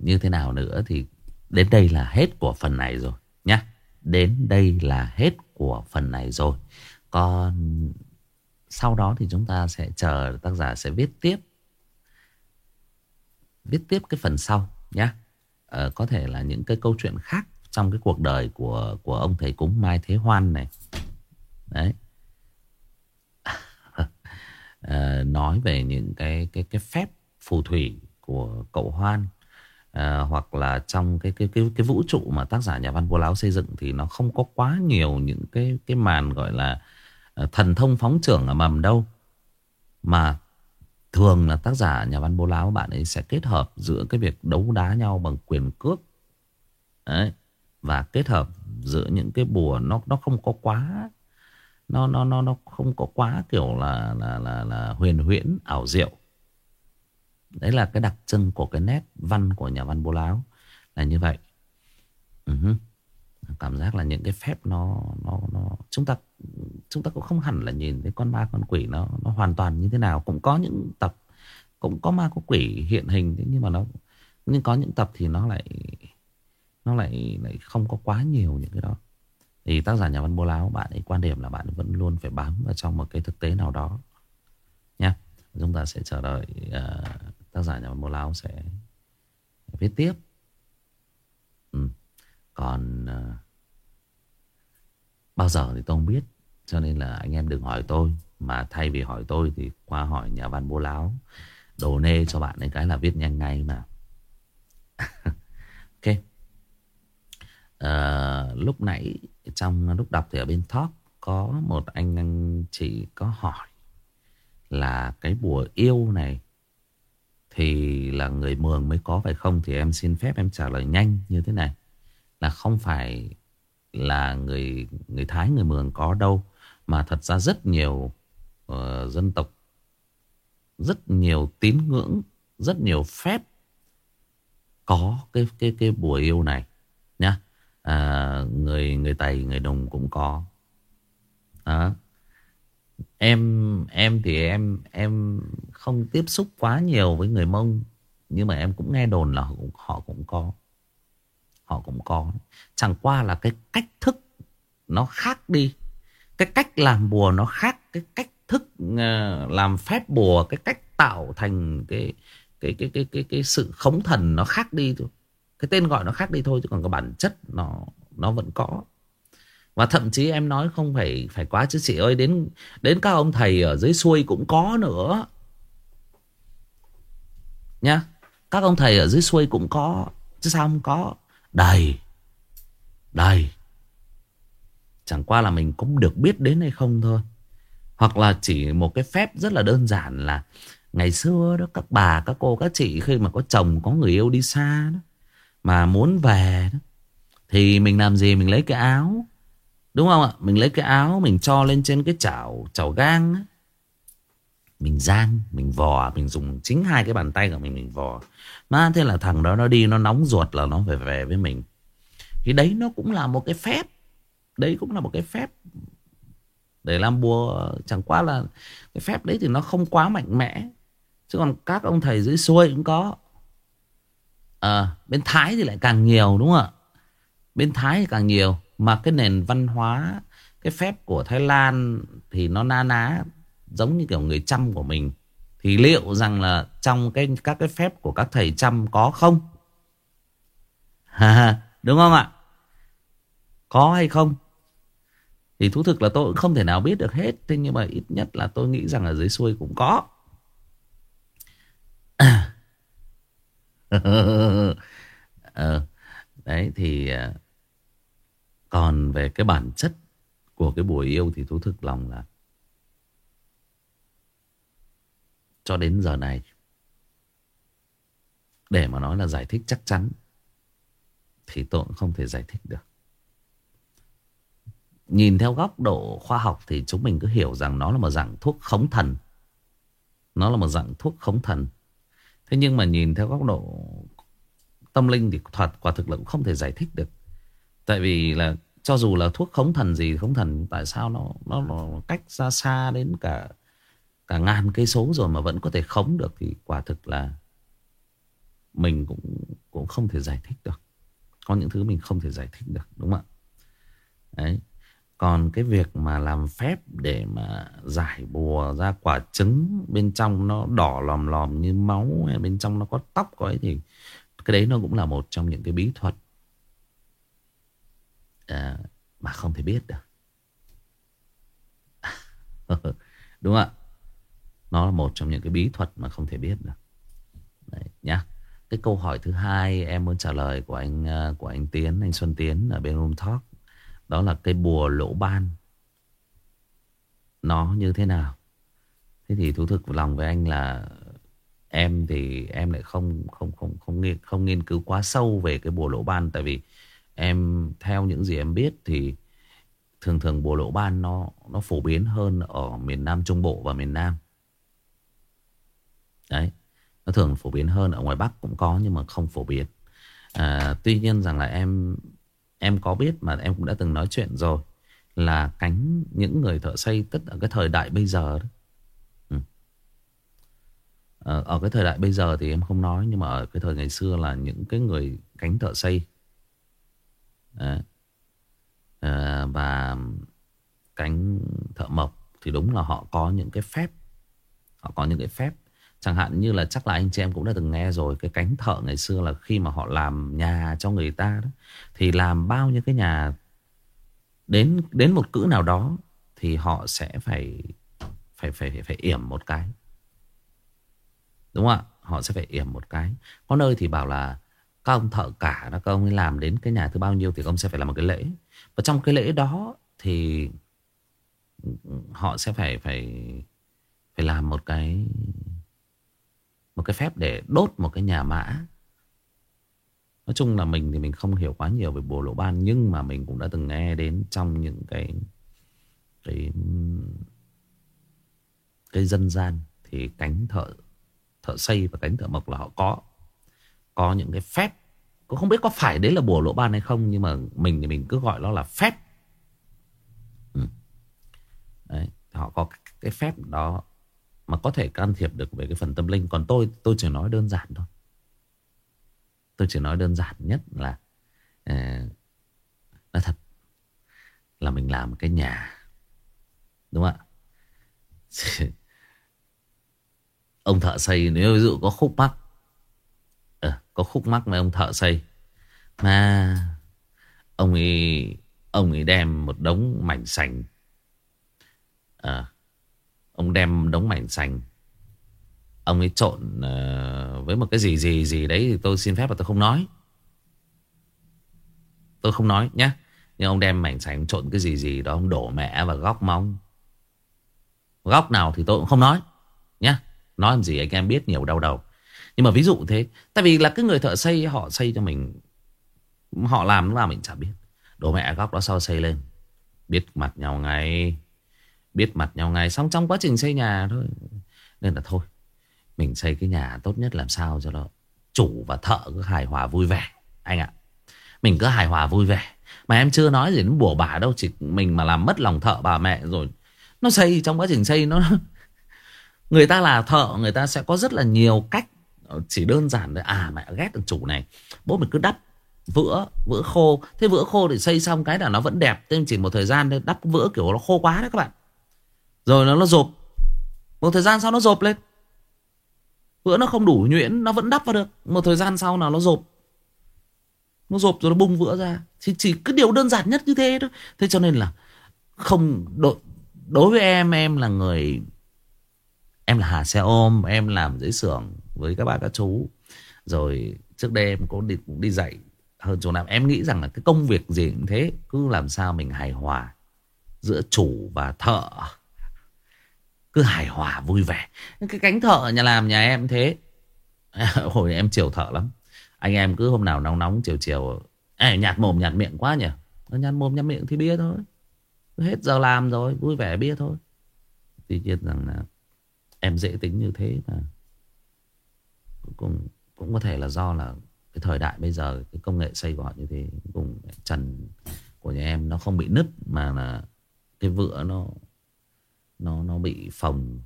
như thế nào nữa thì đến đây là hết của phần này rồi nhé. Đến đây là hết của phần này rồi. Còn sau đó thì chúng ta sẽ chờ tác giả sẽ viết tiếp. Viết tiếp cái phần sau nhé. ờ, có thể là những cái câu chuyện khác trong cái cuộc đời của của ông thầy cúng Mai Thế Hoan này. Đấy. à, nói về những cái cái cái phép phù thủy của cậu Hoan à, hoặc là trong cái cái cái cái vũ trụ mà tác giả nhà văn Bố Láo xây dựng thì nó không có quá nhiều những cái cái màn gọi là ờ, thần thông phóng trưởng ở mầm đâu mà thường là tác giả nhà văn Bố Láo bạn ấy sẽ kết hợp giữa cái việc đấu đá nhau bằng quyền cước Đấy. và kết hợp giữa những cái bùa nó nó không có quá nó nó nó nó không có quá kiểu là là là là huyền huyễn, ảo diệu. Đấy là cái đặc trưng của cái nét văn của nhà văn bố láo, là như vậy. Uh-huh. cảm giác là những cái phép nó nó nó, chúng ta chúng ta cũng không hẳn là nhìn thấy con ma, con quỷ nó nó hoàn toàn như thế nào. Cũng có những tập, cũng có ma, có quỷ hiện hình, thế nhưng mà nó, nhưng có những tập thì nó lại nó lại lại không có quá nhiều những cái đó thì tác giả nhà văn bố láo bạn ấy quan điểm là bạn vẫn luôn phải bám vào trong một cái thực tế nào đó. Nhé chúng ta sẽ chờ đợi uh, tác giả nhà văn bố láo sẽ viết tiếp. Ừ. còn uh, bao giờ thì tôi không biết cho nên là anh em đừng hỏi tôi. Mà thay vì hỏi tôi thì qua hỏi nhà văn bố láo đồ nê cho bạn ấy cái là viết nhanh ngay mà. Ok. Uh, lúc nãy trong lúc đọc thì ở bên top có một anh anh chị có hỏi là cái bùa yêu này thì là người mường mới có phải không? Thì em xin phép em trả lời nhanh như thế này. Là không phải là người người Thái người mường có đâu mà thật ra rất nhiều uh, dân tộc rất nhiều tín ngưỡng rất nhiều phép có cái cái cái bùa yêu này à, người người tây người đồng cũng có. Đó. em em thì em em không tiếp xúc quá nhiều với người mông nhưng mà em cũng nghe đồn là họ cũng, họ cũng có. Họ cũng có. Chẳng qua là cái cách thức nó khác đi. Cái cách làm bùa nó khác. Cái cách thức ờ, làm phép bùa cái cách tạo thành cái cái cái cái cái cái sự khống thần nó khác đi thôi cái tên gọi nó khác đi thôi, chứ còn cái bản chất nó nó vẫn có. Và thậm chí em nói không phải phải quá chứ chị ơi, đến đến các ông thầy ở dưới xuôi cũng có nữa. Nhá, các ông thầy ở dưới xuôi cũng có, chứ sao không có? Đầy đầy. Chẳng qua là mình cũng được biết đến hay không thôi. Hoặc là chỉ một cái phép rất là đơn giản là ngày xưa đó, các bà, các cô, các chị khi mà có chồng, có người yêu đi xa đó mà muốn về thì mình làm gì? Mình lấy cái áo, đúng không ạ? Mình lấy cái áo, mình cho lên trên cái chảo chảo gang á. mình rang mình vò, mình dùng chính hai cái bàn tay của mình mình vò. Mà thế là thằng đó nó đi, nó nóng ruột là nó phải về với mình. Thì đấy nó cũng là một cái phép. Đấy cũng là một cái phép để làm bùa. Chẳng qua là cái phép đấy thì nó không quá mạnh mẽ. Chứ còn các ông thầy dưới xuôi cũng có à, bên Thái thì lại càng nhiều đúng không ạ? Bên Thái thì càng nhiều. Mà cái nền văn hóa cái phép của Thái Lan thì nó na ná giống như kiểu người chăm của mình. Thì liệu rằng là trong cái các cái phép của các thầy chăm có không? Đúng không ạ? Có hay không? Thì thú thực là tôi cũng không thể nào biết được hết. Thế nhưng mà ít nhất là tôi nghĩ rằng ở dưới xuôi cũng có. ờ, đấy thì à, còn về cái bản chất của cái buổi yêu thì thú thực lòng là cho đến giờ này để mà nói là giải thích chắc chắn thì tôi cũng không thể giải thích được. Nhìn theo góc độ khoa học thì chúng mình cứ hiểu rằng nó là một dạng thuốc khống thần. Nó là một dạng thuốc khống thần. Thế nhưng mà nhìn theo góc độ tâm linh thì thật quả thực là cũng không thể giải thích được. Tại vì là cho dù là thuốc khống thần gì khống thần tại sao nó nó, nó cách ra xa đến cả cả ngàn cây số rồi mà vẫn có thể khống được thì quả thực là mình cũng cũng không thể giải thích được. Có những thứ mình không thể giải thích được đúng không ạ? Đấy. Còn cái việc mà làm phép để mà giải bùa ra quả trứng bên trong nó đỏ lòm lòm như máu hay bên trong nó có tóc có ấy thì cái đấy nó cũng là một trong những cái bí thuật à, mà không thể biết được. đúng không ạ? Nó là một trong những cái bí thuật mà không thể biết được. Đấy. nhá cái câu hỏi thứ hai em muốn trả lời của anh à, của anh Tiến anh Xuân Tiến ở bên Room Talk đó là cây bùa lỗ ban. Nó như thế nào? Thế thì thú thực lòng với anh là em thì em lại không không không không nghiên không nghiên cứu quá sâu về cái bùa lỗ ban. Tại vì em theo những gì em biết thì thường thường bùa lỗ ban nó nó phổ biến hơn ở miền Nam Trung Bộ và miền Nam. Đấy nó thường phổ biến hơn ở ngoài Bắc cũng có nhưng mà không phổ biến. À, tuy nhiên rằng là em em có biết mà em cũng đã từng nói chuyện rồi là cánh những người thợ xây tất ở cái thời đại bây giờ đó. Ừ. Ờ, ở, cái thời đại bây giờ thì em không nói nhưng mà ở cái thời ngày xưa là những cái người cánh thợ xây À, và cánh thợ mộc thì đúng là họ có những cái phép họ có những cái phép chẳng hạn như là chắc là anh chị em cũng đã từng nghe rồi cái cánh thợ ngày xưa là khi mà họ làm nhà cho người ta đó thì làm bao nhiêu cái nhà đến đến một cữ nào đó thì họ sẽ phải phải phải phải, phải yểm một cái. Đúng không ạ? Họ sẽ phải yểm một cái. Có nơi thì bảo là các ông thợ cả đó các ông ấy làm đến cái nhà thứ bao nhiêu thì ông sẽ phải làm một cái lễ. Và trong cái lễ đó thì họ sẽ phải phải phải làm một cái một cái phép để đốt một cái nhà mã nói chung là mình thì mình không hiểu quá nhiều về bùa lỗ ban nhưng mà mình cũng đã từng nghe đến trong những cái cái cái dân gian thì cánh thợ thợ xây và cánh thợ mộc là họ có. Có những cái phép cũng không biết có phải đấy là bùa lỗ ban hay không nhưng mà mình thì mình cứ gọi nó là phép. Ừ. đấy, họ có cái phép đó mà có thể can thiệp được về cái phần tâm linh. Còn tôi tôi chỉ nói đơn giản thôi tôi chỉ nói đơn giản nhất là uh, nói thật là mình làm cái nhà đúng không ạ? Ông thợ xây nếu ví dụ có khúc mắc à, có khúc mắc với ông thợ xây mà ông ấy ông ấy đem một đống mảnh sành à, ông đem đống mảnh sành ông ấy trộn uh, với một cái gì gì gì đấy thì tôi xin phép là tôi không nói. Tôi không nói nhé. Nhưng ông đem mảnh sành trộn cái gì gì đó ông đổ mẹ vào góc mong góc nào thì tôi cũng không nói nhé. Nói làm gì anh em biết nhiều đau đầu. Nhưng mà ví dụ thế tại vì là cái người thợ xây họ xây cho mình họ làm lúc nào mình chả biết. Đổ mẹ góc đó sau xây lên. Biết mặt nhau ngay biết mặt nhau ngay. Xong trong quá trình xây nhà thôi. Nên là thôi mình xây cái nhà tốt nhất làm sao cho nó chủ và thợ cứ hài hòa vui vẻ, anh ạ. Mình cứ hài hòa vui vẻ. Mà em chưa nói gì đến bùa bà đâu, chỉ mình mà làm mất lòng thợ bà mẹ rồi, nó xây trong quá trình xây nó người ta là thợ, người ta sẽ có rất là nhiều cách. Chỉ đơn giản là à mẹ ghét được chủ này, bố mình cứ đắp vữa vữa khô. Thế vữa khô thì xây xong cái là nó vẫn đẹp thêm chỉ một thời gian thôi, đắp vữa kiểu nó khô quá đấy các bạn. Rồi nó nó rộp. Một thời gian sau nó rộp lên vữa nó không đủ nhuyễn nó vẫn đắp vào được. Một thời gian sau nào nó rộp. Nó rộp rồi nó bung vữa ra. Thì chỉ cứ điều đơn giản nhất như thế thôi. Thế cho nên là không đối, đối với em em là người em là hà xe ôm em làm dưới xưởng với các bà các chú. Rồi trước đây em cũng đi cũng đi dạy hơn chỗ nào em nghĩ rằng là cái công việc gì cũng thế. Cứ làm sao mình hài hòa giữa chủ và thợ cứ hài hòa vui vẻ. Cái cánh thợ nhà làm nhà em thế. Hồi em chiều thợ lắm. Anh em cứ hôm nào nóng nóng chiều chiều Ê, nhạt mồm nhạt miệng quá nhỉ? Ờ, nhạt mồm nhạt miệng thì bia thôi. Hết giờ làm rồi vui vẻ bia thôi. Tuy nhiên rằng là em dễ tính như thế mà cũng cũng có thể là do là cái thời đại bây giờ cái công nghệ xây gọn như thế cùng trần của nhà em nó không bị nứt mà là cái vựa nó nó nó bị phòng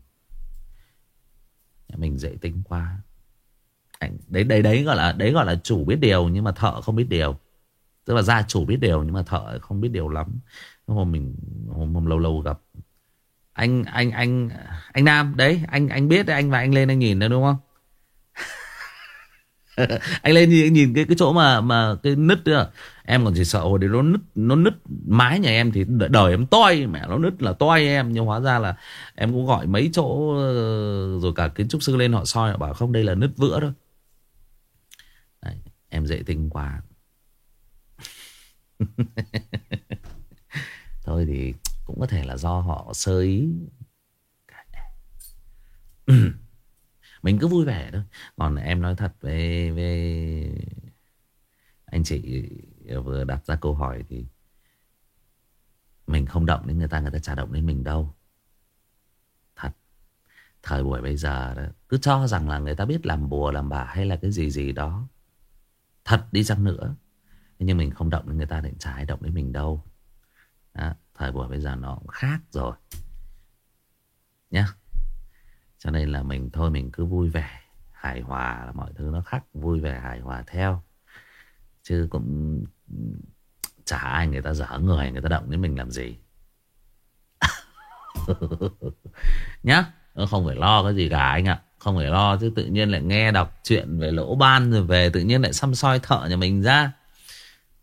nhà mình dễ tính quá. Anh đấy đấy đấy gọi là đấy gọi là chủ biết điều nhưng mà thợ không biết điều. Tức là gia chủ biết điều nhưng mà thợ không biết điều lắm. Hôm mình hôm, hôm lâu lâu gặp. Anh anh anh anh Nam đấy anh anh biết đấy anh và anh lên anh nhìn đấy đúng không? Anh lên nhìn, nhìn cái cái chỗ mà mà cái nứt nữa em còn chỉ sợ hồi đấy nó nứt nó nứt mái nhà em thì đời em toi mẹ nó nứt là toi em. Nhưng hóa ra là em cũng gọi mấy chỗ ờ, rồi cả kiến trúc sư lên họ soi họ bảo không đây là nứt vữa thôi. Em dễ tính quá. Thôi thì cũng có thể là do họ sơ ý. Mình cứ vui vẻ thôi. Còn em nói thật về, về Anh chị vừa đặt ra câu hỏi thì Mình không động đến người ta Người ta trả động đến mình đâu. Thật Thời buổi bây giờ đó, Cứ cho rằng là người ta biết làm bùa làm bà Hay là cái gì gì đó. Thật đi chăng nữa Nhưng mình không động đến người ta định trả ai động đến mình đâu. Đó, Thời buổi bây giờ nó khác rồi. Nhá. Cho nên là mình thôi mình cứ vui vẻ Hài hòa là mọi thứ nó khác Vui vẻ hài hòa theo. Chứ cũng, Chả ai người ta dở người Người ta động đến mình làm gì. Nhá Không phải lo cái gì cả anh ạ. Không phải lo, chứ tự nhiên lại nghe đọc chuyện Về lỗ ban, rồi về tự nhiên lại xăm soi thợ nhà mình ra.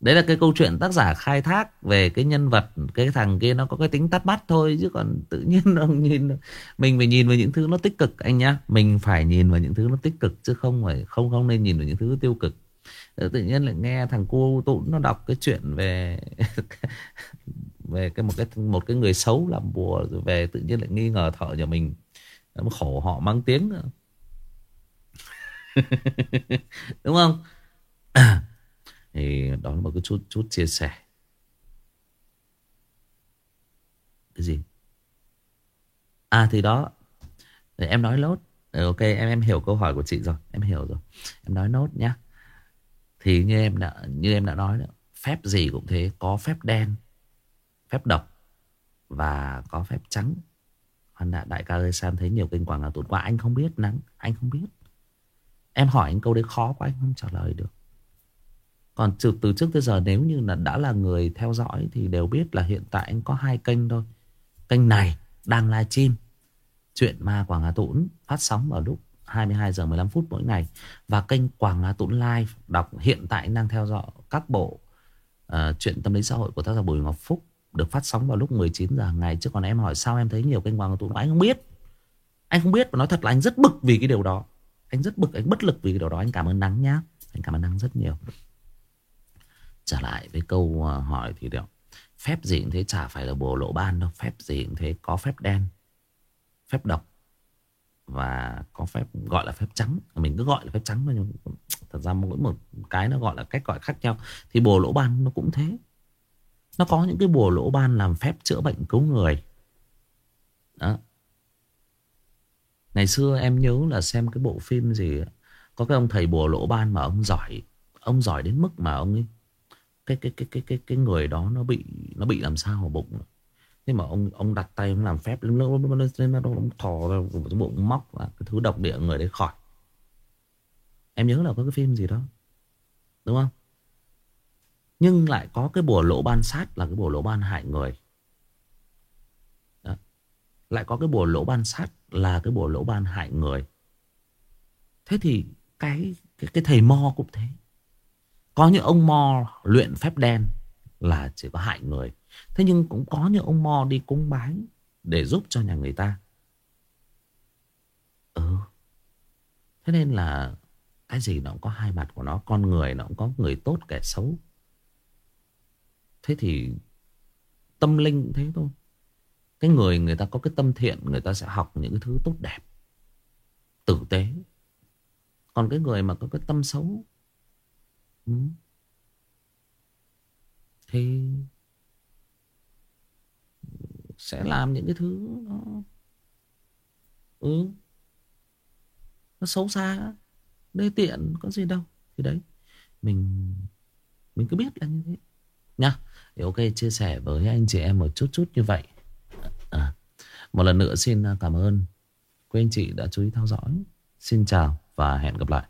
Đấy là cái câu chuyện tác giả khai thác về cái nhân vật, cái thằng kia nó có cái tính tắt bắt thôi, chứ còn tự nhiên nó nhìn mình phải nhìn vào những thứ nó tích cực anh nhá. Mình phải nhìn vào những thứ nó tích cực, chứ không phải, không không nên nhìn vào những thứ tiêu cực tự nhiên lại nghe thằng cu tụn nó đọc cái chuyện về về cái một cái một cái người xấu làm bùa, rồi về tự nhiên lại nghi ngờ thợ nhà mình. Nó khổ họ mang tiếng nữa. đúng không? Thì đó là một cái chút chút chia sẻ. Cái gì? À thì đó. Thì em nói nốt. Ừ, ok, em em hiểu câu hỏi của chị rồi. Em hiểu rồi. Em nói nốt nhá thì như em đã như em đã nói đó phép gì cũng thế có phép đen phép độc và có phép trắng. Hoàn đại, đại ca ơi sao thấy nhiều kênh quảng là tuần qua anh không biết nắng anh không biết. Em hỏi anh câu đấy khó quá anh không trả lời được. Còn từ, từ trước tới giờ nếu như là đã là người theo dõi thì đều biết là hiện tại anh có hai kênh thôi. Kênh này đang live stream chuyện ma Quảng Hà Tũng phát sóng vào lúc 22 giờ 15 phút mỗi ngày và kênh Quảng Hà Tũng live đọc hiện tại đang theo dõi các bộ uh, chuyện tâm lý xã hội của tác giả Bùi Ngọc Phúc được phát sóng vào lúc 19 giờ hàng ngày chứ còn em hỏi sao em thấy nhiều kênh Quảng Hà Tũng anh không biết. Anh không biết và nói thật là anh rất bực vì cái điều đó. Anh rất bực, anh bất lực vì cái điều đó. Anh cảm ơn Nắng nhá. Anh cảm ơn Nắng rất nhiều. Trở lại với câu ờ, hỏi thì được Phép gì cũng thế chả phải là bồ lỗ ban đâu Phép gì cũng thế có phép đen Phép độc và có phép, gọi là phép trắng. Mình cứ gọi là phép trắng thôi, nhưng Thật ra mỗi một cái nó gọi là cách gọi khác nhau. Thì bùa lỗ ban nó cũng thế. Nó có những cái bùa lỗ ban làm phép chữa bệnh cứu người. Đó. Ngày xưa em nhớ là xem cái bộ phim gì Có cái ông thầy bùa lỗ ban mà ông giỏi Ông giỏi đến mức mà ông ấy, cái cái cái cái cái cái người đó nó bị nó bị làm sao ở bụng thế mà ông ông đặt tay ông làm phép lên nó nó nó nó thò ra cái bụng móc là cái thứ độc địa người đấy khỏi. Em nhớ là có cái phim gì đó đúng không? Nhưng lại có cái bùa lỗ ban sát là cái bùa lỗ ban hại người. Đó. lại có cái bùa lỗ ban sát là cái bùa lỗ ban hại người. Thế thì cái cái, cái thầy mo cũng thế. Có những ông mo luyện phép đen là chỉ có hại người. Thế nhưng cũng có những ông mò đi cúng bái để giúp cho nhà người ta. Ừ. Thế nên là cái gì nó cũng có hai mặt của nó. Con người nó cũng có người tốt kẻ xấu. Thế thì tâm linh cũng thế thôi. Cái người người ta có cái tâm thiện, người ta sẽ học những cái thứ tốt đẹp. Tử tế. Còn cái người mà có cái tâm xấu Ừ. Thì sẽ làm những cái thứ nó ừ nó xấu xa đê tiện có gì đâu. Thì đấy mình mình cứ biết là như thế. Nha thì ok chia sẻ với anh chị em một chút chút như vậy. À, một lần nữa xin à, cảm ơn. Quý anh chị đã chú ý theo dõi. Xin chào và hẹn gặp lại.